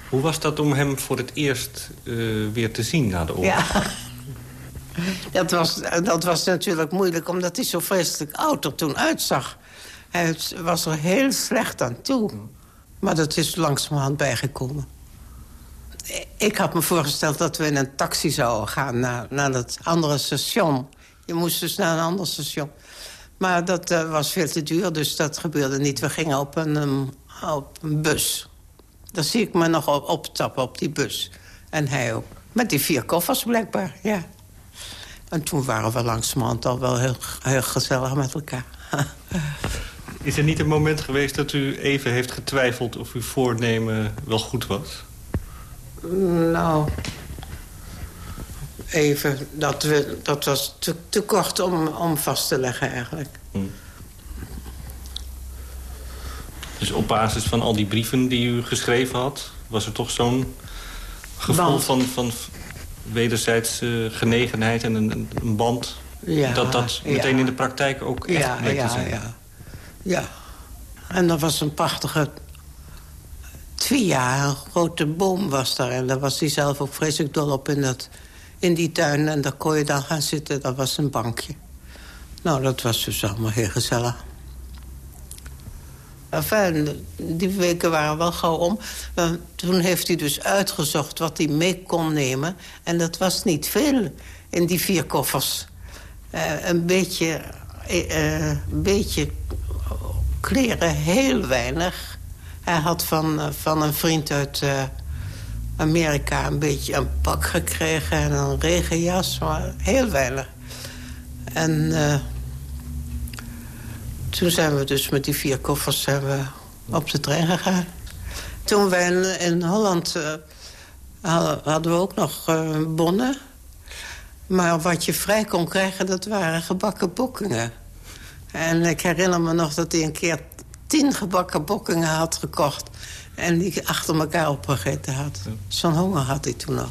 Hoe was dat om hem voor het eerst uh, weer te zien na de oorlog? Ja. Dat was, dat was natuurlijk moeilijk, omdat hij zo vreselijk oud er toen uitzag. Hij was er heel slecht aan toe. Maar dat is langzamerhand bijgekomen. Ik had me voorgesteld dat we in een taxi zouden gaan naar, naar dat andere station. Je moest dus naar een ander station. Maar dat uh, was veel te duur, dus dat gebeurde niet. We gingen op een, um, op een bus. Dan zie ik me nog op, opstappen op die bus. En hij ook. Met die vier koffers blijkbaar, ja. En toen waren we langzamerhand al wel heel, heel gezellig met elkaar. Is er niet een moment geweest dat u even heeft getwijfeld... of uw voornemen wel goed was? Nou, even, dat, we, dat was te, te kort om, om vast te leggen eigenlijk. Hm. Dus op basis van al die brieven die u geschreven had... was er toch zo'n gevoel van, van wederzijds genegenheid en een, een band... Ja, dat dat meteen in de praktijk ook echt ja, ja, zijn. Ja, ja. En dat was een prachtige... Twee jaar, een grote boom was daar. En daar was hij zelf ook vreselijk dol op in, dat, in die tuin. En daar kon je dan gaan zitten, dat was een bankje. Nou, dat was dus allemaal heel gezellig. Enfin, die weken waren wel gauw om. toen heeft hij dus uitgezocht wat hij mee kon nemen. En dat was niet veel in die vier koffers. Uh, een beetje, uh, een beetje kleren, heel weinig. Hij had van, van een vriend uit Amerika een beetje een pak gekregen... en een regenjas, maar heel weinig. En toen zijn we dus met die vier koffers zijn op de trein gegaan. Toen wij in, Holland uh, hadden we ook nog uh, bonnen. Maar wat je vrij kon krijgen, dat waren gebakken bokkingen. En ik herinner me nog dat hij een keer tien gebakken bokkingen had gekocht. En die achter elkaar opgegeten had. Zo'n honger had hij toen nog.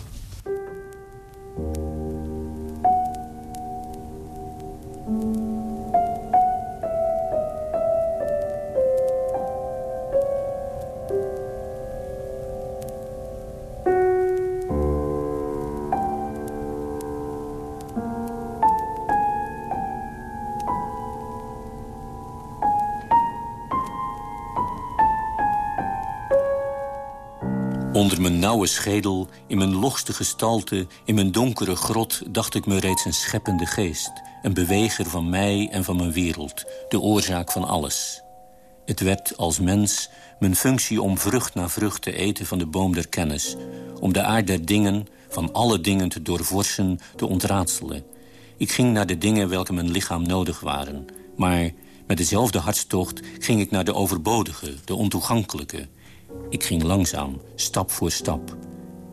Onder mijn nauwe schedel, in mijn logste gestalte... in mijn donkere grot dacht ik me reeds een scheppende geest. Een beweger van mij en van mijn wereld. De oorzaak van alles. Het werd als mens mijn functie om vrucht na vrucht te eten van de boom der kennis. Om de aard der dingen, van alle dingen te doorvorsen, te ontraadselen. Ik ging naar de dingen welke mijn lichaam nodig waren. Maar met dezelfde hartstocht ging ik naar de overbodige, de ontoegankelijke... Ik ging langzaam, stap voor stap.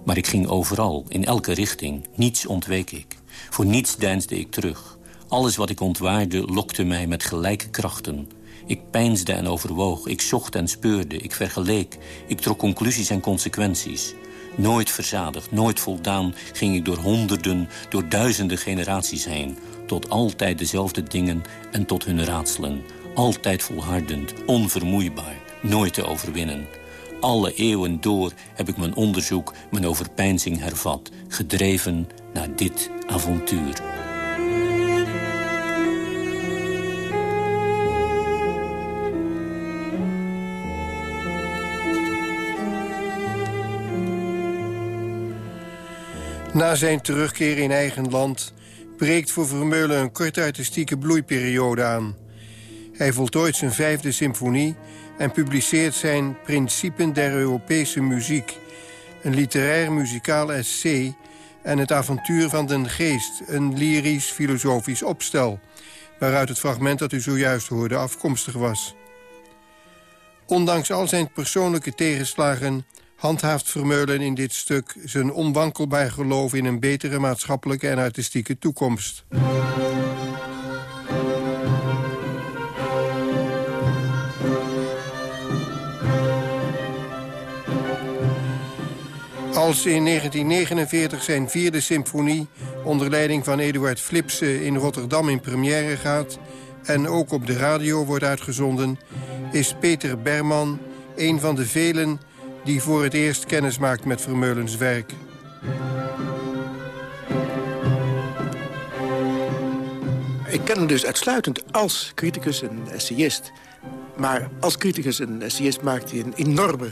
Maar ik ging overal, in elke richting. Niets ontweek ik. Voor niets deinsde ik terug. Alles wat ik ontwaarde lokte mij met gelijke krachten. Ik peinsde en overwoog, ik zocht en speurde, ik vergeleek... ik trok conclusies en consequenties. Nooit verzadigd, nooit voldaan ging ik door honderden, door duizenden generaties heen... tot altijd dezelfde dingen en tot hun raadselen. Altijd volhardend, onvermoeibaar, nooit te overwinnen alle eeuwen door heb ik mijn onderzoek, mijn overpeinzing hervat. Gedreven naar dit avontuur. Na zijn terugkeer in eigen land breekt voor Vermeulen een korte artistieke bloeiperiode aan. Hij voltooit zijn vijfde symfonie en publiceert zijn Principen der Europese Muziek... een literair-muzikaal essay en het avontuur van den geest... een lyrisch-filosofisch opstel... waaruit het fragment dat u zojuist hoorde afkomstig was. Ondanks al zijn persoonlijke tegenslagen handhaaft Vermeulen in dit stuk... zijn onwankelbaar geloof in een betere maatschappelijke en artistieke toekomst. Als in 1949 zijn vierde symfonie onder leiding van Eduard Flipse in Rotterdam in première gaat... en ook op de radio wordt uitgezonden... is Peter Berman een van de velen die voor het eerst kennis maakt met Vermeulens werk. Ik ken hem dus uitsluitend als criticus en essayist. Maar als criticus en essayist maakt hij een enorme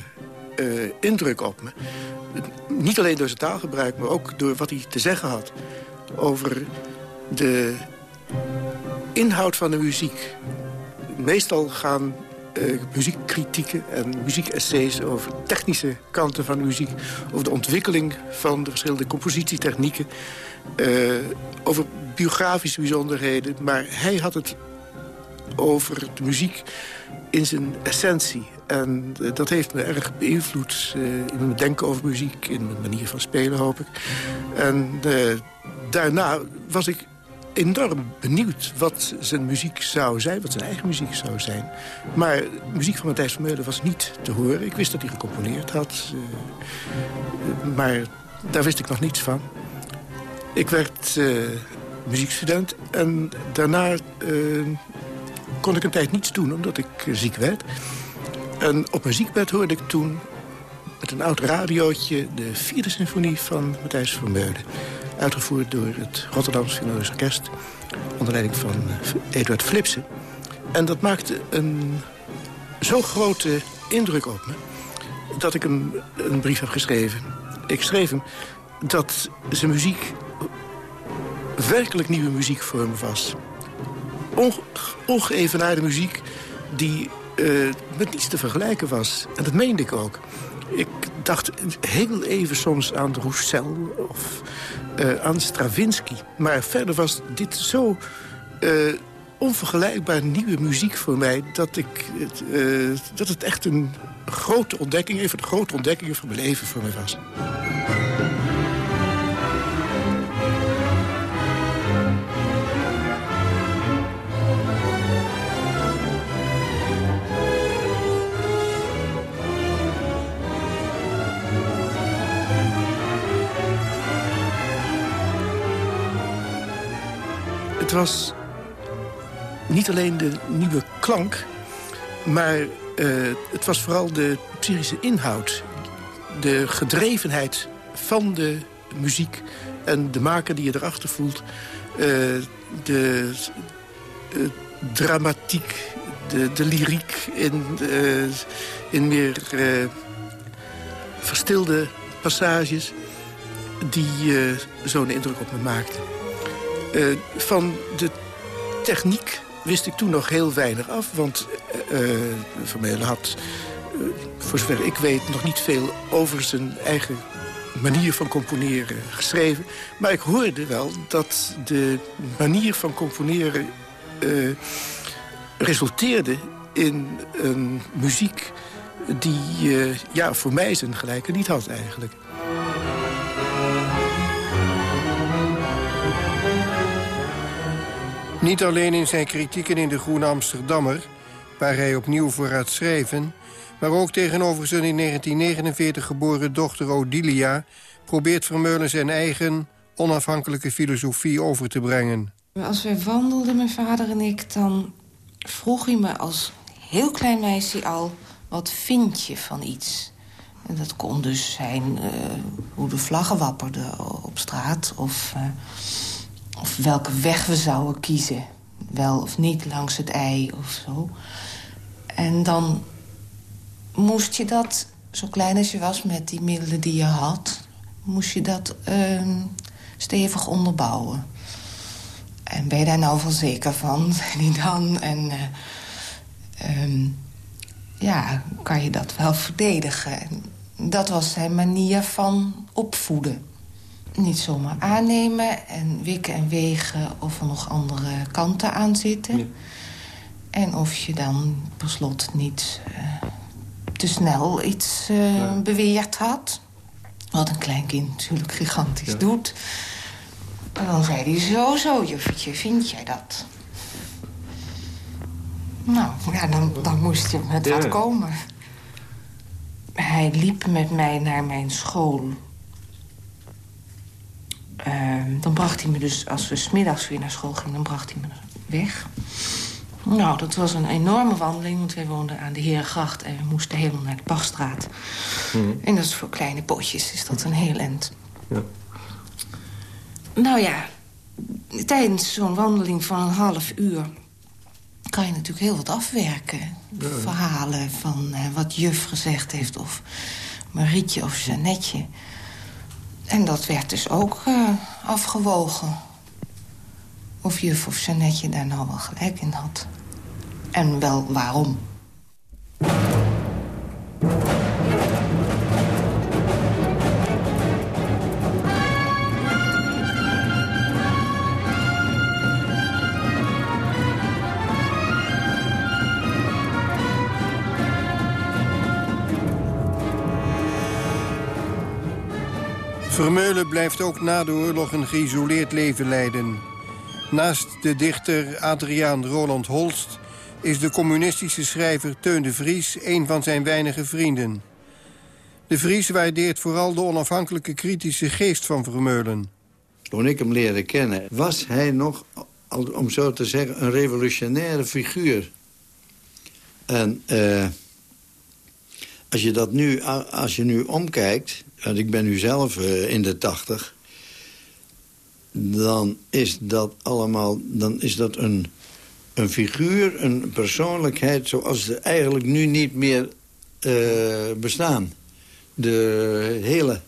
uh, indruk op me niet alleen door zijn taalgebruik, maar ook door wat hij te zeggen had... over de inhoud van de muziek. Meestal gaan uh, muziekkritieken en muziekessays... over technische kanten van de muziek... over de ontwikkeling van de verschillende compositietechnieken... Uh, over biografische bijzonderheden. Maar hij had het over de muziek in zijn essentie. En uh, dat heeft me erg beïnvloed uh, in mijn denken over muziek... in mijn manier van spelen, hoop ik. En daarna was ik enorm benieuwd wat zijn muziek zou zijn, wat zijn eigen muziek zou zijn. Maar muziek van Matthijs van Meulen was niet te horen. Ik wist dat hij gecomponeerd had, maar daar wist ik nog niets van. Ik werd uh, muziekstudent en daarna kon ik een tijd niets doen omdat ik ziek werd. En op mijn ziekbed hoorde ik toen met een oud radiootje de vierde symfonie van Matthijs van Meulen. Uitgevoerd door het Rotterdamse Philharmonisch Orkest. Onder leiding van eh, Eduard Flipsen. En dat maakte een zo grote indruk op me... dat ik hem een brief heb geschreven. Ik schreef hem dat zijn muziek werkelijk nieuwe muziek voor me was. Onge ongeëvenaarde muziek die uh, met niets te vergelijken was. En dat meende ik ook. Ik dacht heel even soms aan Roussel of uh, aan Stravinsky. Maar verder was dit zo uh, onvergelijkbaar nieuwe muziek voor mij... dat, ik, dat het echt een grote ontdekking, een grote ontdekkingen van mijn leven voor mij was. Was niet alleen de nieuwe klank... maar uh, het was vooral de psychische inhoud. De gedrevenheid van de muziek en de maker die je erachter voelt. Uh, de uh, dramatiek, de, de lyriek in, in meer verstilde passages... die zo'n indruk op me maakten. Uh, van de techniek wist ik toen nog heel weinig af. Want uh, Van had, voor zover ik weet, nog niet veel over zijn eigen manier van componeren geschreven. Maar ik hoorde wel dat de manier van componeren resulteerde in een muziek die ja, voor mij zijn gelijke niet had eigenlijk. Niet alleen in zijn kritieken in de Groene Amsterdammer... waar hij opnieuw voor had schreven... maar ook tegenover zijn in 1949 geboren dochter Odilia... probeert Vermeulen zijn eigen onafhankelijke filosofie over te brengen. Als we wandelden, mijn vader en ik, dan vroeg hij me als heel klein meisje al... wat vind je van iets? En dat kon dus zijn uh, hoe de vlaggen wapperden op straat... of... Uh, of welke weg we zouden kiezen. Wel of niet langs het ei of zo. En dan moest je dat, zo klein als je was met die middelen die je had... moest je dat uh, stevig onderbouwen. En ben je daar nou wel zeker van? Niet dan? En uh, ja, kan je dat wel verdedigen? Dat was zijn manier van opvoeden niet zomaar aannemen en wikken en wegen of er nog andere kanten aan zitten. En of je dan per slot niet uh, te snel iets uh, beweerd had. Wat een klein kind natuurlijk gigantisch ja. doet. En dan zei hij, zo, zo, juffertje, vind jij dat? Nou, ja, dan, dan moest je met wat komen. Hij liep met mij naar mijn school uh, dan bracht hij me dus, als we smiddags weer naar school gingen... dan bracht hij me weg. Nou, dat was een enorme wandeling, want wij woonden aan de Herengracht... en we moesten helemaal naar de Bachstraat. Mm. En dat is voor kleine potjes, is dat een heel end. Ja. Nou ja, tijdens zo'n wandeling van een half uur... kan je natuurlijk heel wat afwerken. Ja. Verhalen van uh, wat juf gezegd heeft... of Marietje of Jeannetje... En dat werd dus ook uh, afgewogen. Of juf of Jeannetje daar nou wel gelijk in had. En wel waarom. Vermeulen blijft ook na de oorlog een geïsoleerd leven leiden. Naast de dichter Adriaan Roland Holst... is de communistische schrijver Teun de Vries een van zijn weinige vrienden. De Vries waardeert vooral de onafhankelijke kritische geest van Vermeulen. Toen ik hem leerde kennen, was hij nog, om zo te zeggen, een revolutionaire figuur. En uh, als je dat nu, als je nu omkijkt, want ik ben nu zelf uh, in de tachtig... dan is dat allemaal dan is dat een, een figuur, een persoonlijkheid... zoals ze eigenlijk nu niet meer uh, bestaan. De hele...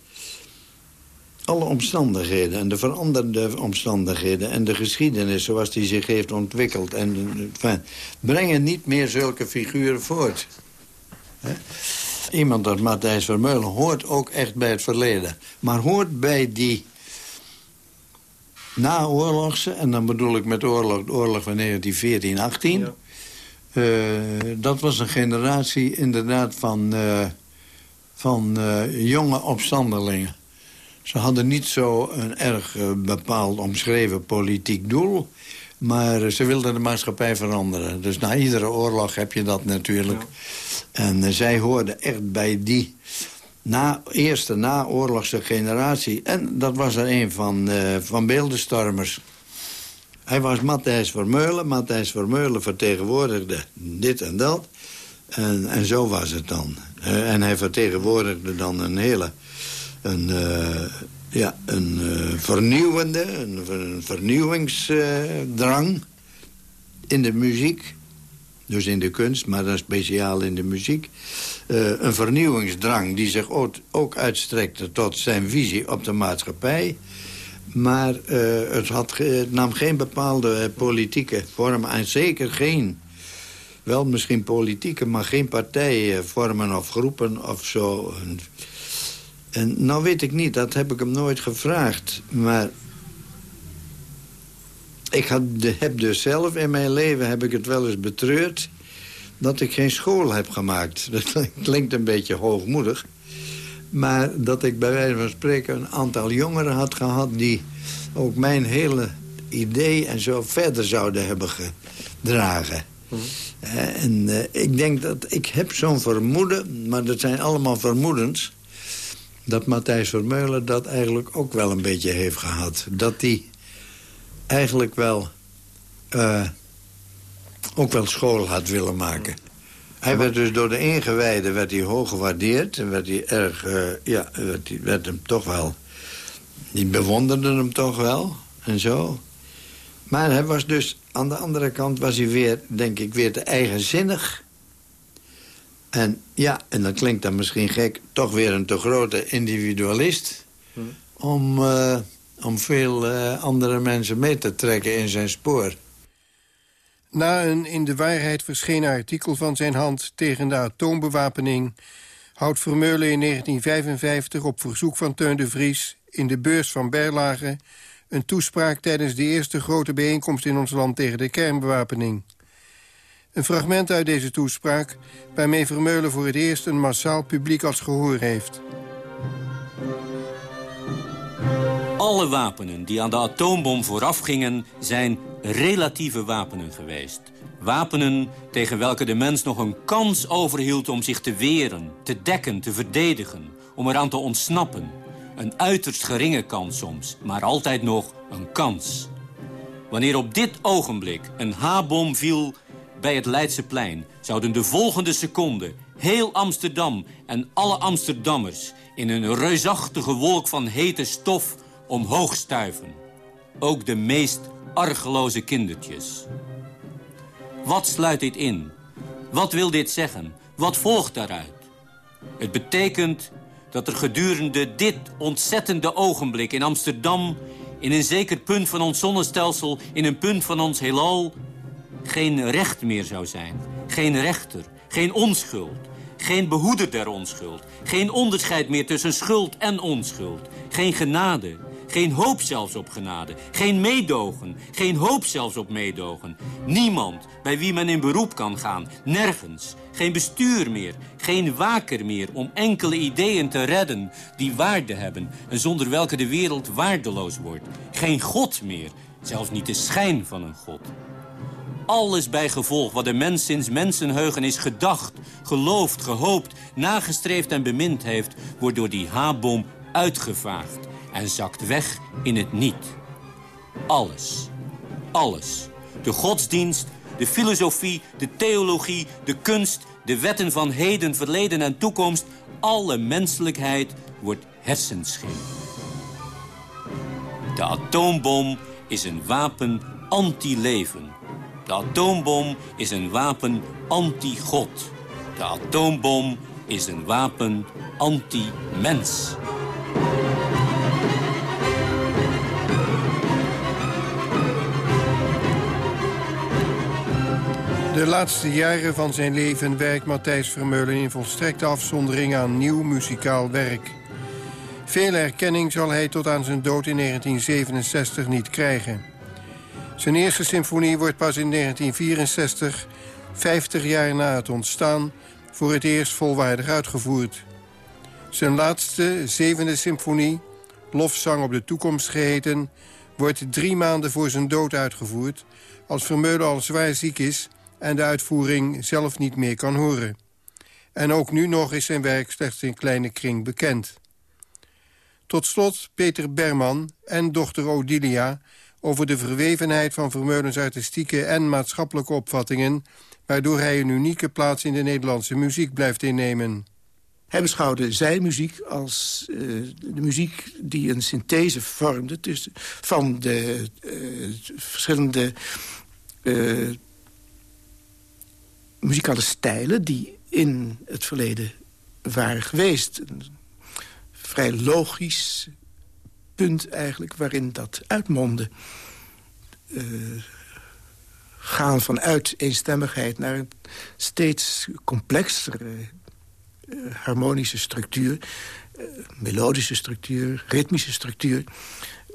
Alle omstandigheden en de veranderde omstandigheden... en de geschiedenis zoals die zich heeft ontwikkeld... En, enfin, brengen niet meer zulke figuren voort. He? Iemand als Matthijs Vermeulen hoort ook echt bij het verleden. Maar hoort bij die naoorlogse... en dan bedoel ik met oorlog, de oorlog van 1914, 18... Uh, dat was een generatie inderdaad van, uh, van uh, jonge opstandelingen. Ze hadden niet zo een erg bepaald omschreven politiek doel... maar ze wilden de maatschappij veranderen. Dus na iedere oorlog heb je dat natuurlijk... Ja. En uh, zij hoorden echt bij die na, eerste naoorlogse generatie. En dat was er een van, uh, van beeldenstormers. Hij was Matthijs Vermeulen. Matthijs Vermeulen vertegenwoordigde dit en dat. En, en zo was het dan. Uh, en hij vertegenwoordigde dan een hele... Een, ja, een vernieuwende, een, vernieuwingsdrang in de muziek. Dus in de kunst, maar dan speciaal in de muziek. Uh, een vernieuwingsdrang die zich ook, uitstrekte tot zijn visie op de maatschappij. Maar uh, het, had, het, nam geen bepaalde politieke vorm en zeker geen... Wel misschien politieke, maar geen partijvormen of groepen of zo. En nou weet ik niet, dat heb ik hem nooit gevraagd. Maar ik had, heb dus zelf in mijn leven heb ik het wel eens betreurd... dat ik geen school heb gemaakt. Dat klinkt een beetje hoogmoedig. Maar dat ik bij wijze van spreken een aantal jongeren had gehad... die ook mijn hele idee en zo verder zouden hebben gedragen. Mm. en uh, ik denk dat ik heb zo'n vermoeden... maar dat zijn allemaal vermoedens... dat Matthijs Vermeulen dat eigenlijk ook wel een beetje heeft gehad. Dat hij eigenlijk wel... Uh, ook wel school had willen maken. Hij werd dus door de ingewijden werd hij hoog gewaardeerd. En werd hij erg, uh, ja, werd, hij, werd hem toch wel... Die bewonderden hem toch wel, en zo. Maar hij was dus, aan de andere kant was hij weer, denk ik, weer te eigenzinnig. En ja, en dat klinkt dan misschien gek, toch weer een te grote individualist. Hm. Om... Uh, om veel uh, andere mensen mee te trekken in zijn spoor. Na een in de waarheid verschenen artikel van zijn hand tegen de atoombewapening... houdt Vermeulen in 1955 op verzoek van Teun de Vries... in de beurs van Berlage een toespraak tijdens de eerste grote bijeenkomst in ons land tegen de kernbewapening. Een fragment uit deze toespraak waarmee Vermeulen voor het eerst een massaal publiek als gehoor heeft. Alle wapenen die aan de atoombom voorafgingen... zijn relatieve wapenen geweest. Wapenen tegen welke de mens nog een kans overhield om zich te weren... te dekken, te verdedigen, om eraan te ontsnappen. Een uiterst geringe kans soms, maar altijd nog een kans. Wanneer op dit ogenblik een H-bom viel bij het Leidseplein... zouden de volgende seconde heel Amsterdam en alle Amsterdammers... in een reusachtige wolk van hete stof omhoog stuiven. Ook de meest argeloze kindertjes. Wat sluit dit in? Wat wil dit zeggen? Wat volgt daaruit? Het betekent dat er gedurende dit ontzettende ogenblik in Amsterdam... in een zeker punt van ons zonnestelsel, in een punt van ons heelal... geen recht meer zou zijn. Geen rechter, Geen onschuld. Geen behoeder der onschuld. Geen onderscheid meer tussen schuld en onschuld. Geen genade. Geen hoop zelfs op genade. Geen meedogen. Geen hoop zelfs op meedogen. Niemand bij wie men in beroep kan gaan. Nergens. Geen bestuur meer. Geen waker meer om enkele ideeën te redden die waarde hebben... en zonder welke de wereld waardeloos wordt. Geen God meer. Zelfs niet de schijn van een God. Alles bij gevolg wat de mens sinds mensenheugen is gedacht, geloofd, gehoopt, nagestreefd en bemind heeft... wordt door die haabom uitgevaagd en zakt weg in het niet. Alles. Alles. De godsdienst, de filosofie, de theologie, de kunst... de wetten van heden, verleden en toekomst... alle menselijkheid wordt hersenschim. De atoombom is een wapen anti-leven. De atoombom is een wapen anti-God. De atoombom is een wapen anti-mens. De laatste jaren van zijn leven werkt Matthijs Vermeulen in volstrekte afzondering aan nieuw muzikaal werk. Veel erkenning zal hij tot aan zijn dood in 1967 niet krijgen. Zijn eerste symfonie wordt pas in 1964, 50 jaar na het ontstaan, voor het eerst volwaardig uitgevoerd. Zijn laatste, zevende symfonie, Lofzang op de toekomst geheten... wordt drie maanden voor zijn dood uitgevoerd... als Vermeulen al zwaar ziek is en de uitvoering zelf niet meer kan horen. En ook nu nog is zijn werk slechts in kleine kring bekend. Tot slot Peter Berman en dochter Odilia... over de verwevenheid van Vermeulens artistieke en maatschappelijke opvattingen... waardoor hij een unieke plaats in de Nederlandse muziek blijft innemen. Hij beschouwde zijn muziek als uh, de muziek die een synthese vormde... Tussen, van de uh, verschillende uh, muzikale stijlen... die in het verleden waren geweest. Vrij logisch punt eigenlijk waarin dat uitmondde. gaan vanuit eenstemmigheid naar een steeds complexere uh, harmonische structuur, uh, melodische structuur, ritmische structuur...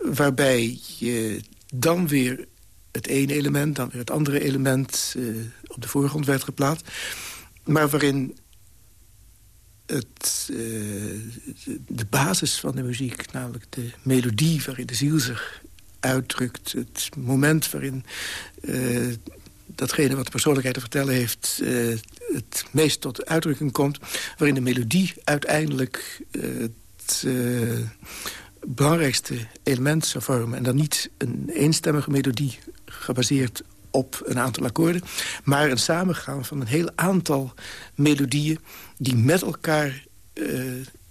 waarbij je dan weer het ene element, dan weer het andere element op de voorgrond werd geplaatst. Maar waarin het, de basis van de muziek, namelijk de melodie waarin de ziel zich uitdrukt... het moment waarin datgene wat de persoonlijkheid te vertellen heeft... Uh, het meest tot uitdrukking komt... waarin de melodie uiteindelijk het belangrijkste element zou vormen. En dan niet een eenstemmige melodie gebaseerd op een aantal akkoorden... maar een samengaan van een heel aantal melodieën... die met elkaar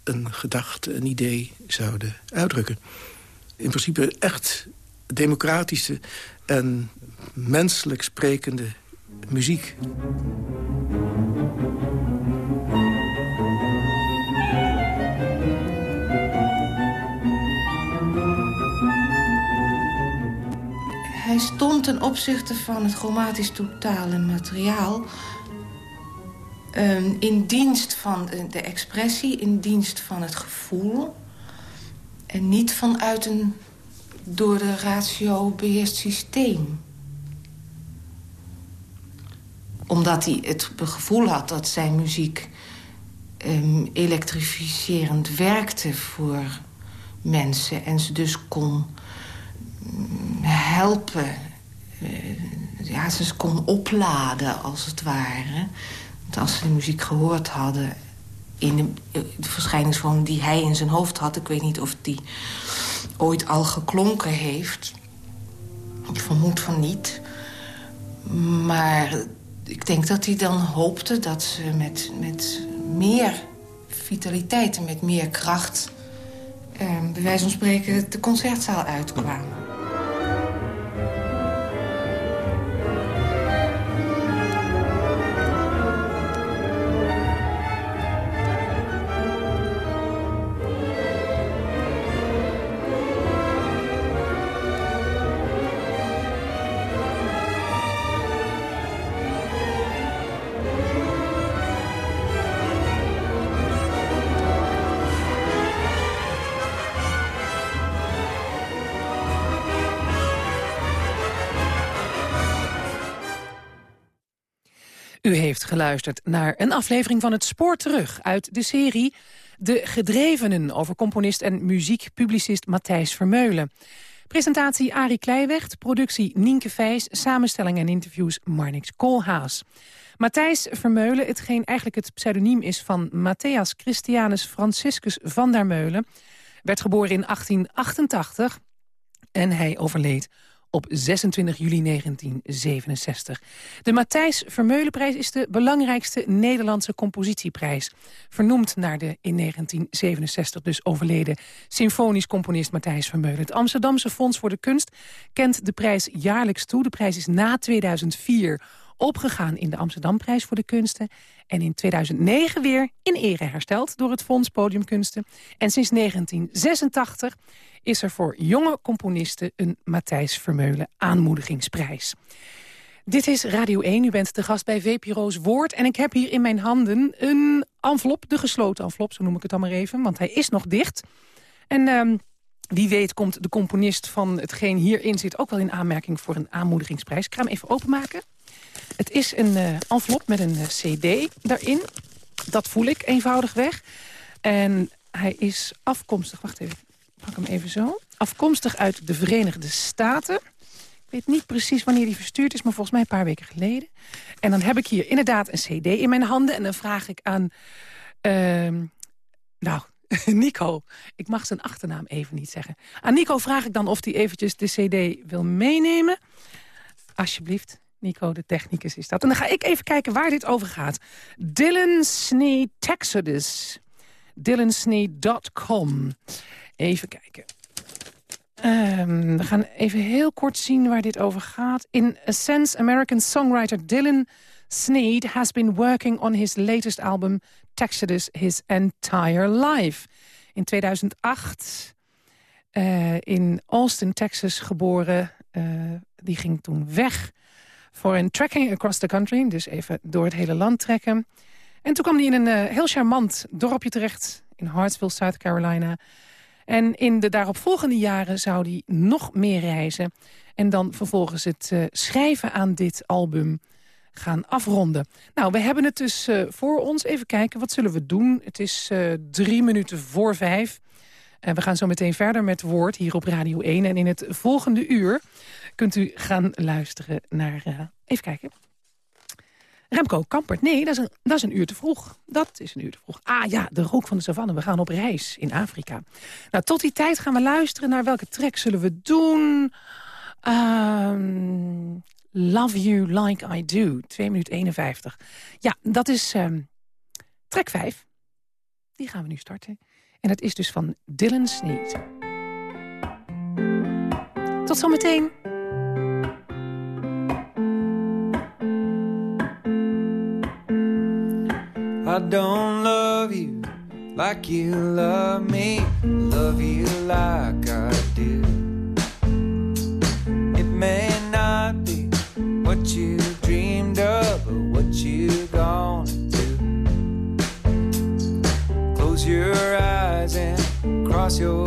een gedachte, een idee zouden uitdrukken. In principe echt democratische en menselijk sprekende muziek. Hij stond ten opzichte van het chromatisch totale materiaal... Um, in dienst van de expressie, in dienst van het gevoel... en niet vanuit een door de ratio beheerst systeem. Omdat hij het gevoel had dat zijn muziek um, elektrificerend werkte voor mensen... en ze dus kon helpen, uh, ja, ze kon opladen als het ware. Want als ze de muziek gehoord hadden in de, de verschijningsvorm die hij in zijn hoofd had... ik weet niet of die ooit al geklonken heeft. Ik vermoed van niet. Maar ik denk dat hij dan hoopte dat ze met, met meer vitaliteit en met meer kracht... Eh, bij wijze van spreken de concertzaal uitkwamen. U heeft geluisterd naar een aflevering van Het Spoor Terug... uit de serie De Gedrevenen over componist en muziekpublicist Matthijs Vermeulen. Presentatie Arie Kleiwecht, productie Nienke Vijs... samenstelling en interviews Marnix Koolhaas. Matthijs Vermeulen, hetgeen eigenlijk het pseudoniem is van Matthäus Christianus Franciscus van der Meulen... werd geboren in 1888 en hij overleed op 26 juli 1967. De Matthijs Vermeulenprijs is de belangrijkste Nederlandse compositieprijs. Vernoemd naar de in 1967 dus overleden symfonisch componist Matthijs Vermeulen. Het Amsterdamse Fonds voor de Kunst kent de prijs jaarlijks toe. De prijs is na 2004 opgegaan in de Amsterdamprijs voor de kunsten... en in 2009 weer in ere hersteld door het Fonds Podiumkunsten. En sinds 1986 is er voor jonge componisten een Matthijs Vermeulen aanmoedigingsprijs. Dit is Radio 1, u bent de gast bij VPRO's Woord... en ik heb hier in mijn handen een envelop, de gesloten envelop, zo noem ik het dan maar even... want hij is nog dicht. En um, wie weet komt de componist van hetgeen hierin zit... ook wel in aanmerking voor een aanmoedigingsprijs. Ik ga hem even openmaken. Het is een uh, envelop met een uh, cd daarin. Dat voel ik eenvoudig weg. En hij is afkomstig... Wacht even, pak hem even zo. Afkomstig uit de Verenigde Staten. Ik weet niet precies wanneer die verstuurd is, maar volgens mij een paar weken geleden. En dan heb ik hier inderdaad een cd in mijn handen. En dan vraag ik aan... Uh, nou, Nico, ik mag zijn achternaam even niet zeggen. Aan Nico vraag ik dan of hij eventjes de cd wil meenemen. Alsjeblieft. Nico, de technicus, is dat. En dan ga ik even kijken waar dit over gaat. Dylan Snee Texodus. DylanSnee.com. Even kijken. Um, we gaan even heel kort zien waar dit over gaat. In a sense, American songwriter Dylan Sneed has been working on his latest album Texodus his entire life. In 2008 uh, in Austin, Texas geboren. Uh, die ging toen weg voor een trekking across the country. Dus even door het hele land trekken. En toen kwam hij in een uh, heel charmant dorpje terecht in Hartsville, South Carolina. En in de daaropvolgende jaren zou hij nog meer reizen. En dan vervolgens het uh, schrijven aan dit album gaan afronden. Nou, we hebben het dus uh, voor ons. Even kijken, wat zullen we doen? Het is drie minuten voor vijf. En we gaan zo meteen verder met woord hier op Radio 1. En in het volgende uur kunt u gaan luisteren naar... Uh, even kijken. Remco Kampert. Nee, dat is, een, dat is een uur te vroeg. Dat is een uur te vroeg. Ah ja, de rook van de savanne. We gaan op reis in Afrika. Nou, tot die tijd gaan we luisteren naar welke track zullen we doen. Um, Love You Like I Do. 2 minuten 51. Ja, dat is um, track 5. Die gaan we nu starten. En dat is dus van Dylan Sneed. Tot zometeen. I don't love you like you love me. Love you like I do. It may not be what you dreamed of or what you're gonna do. Close your eyes and cross your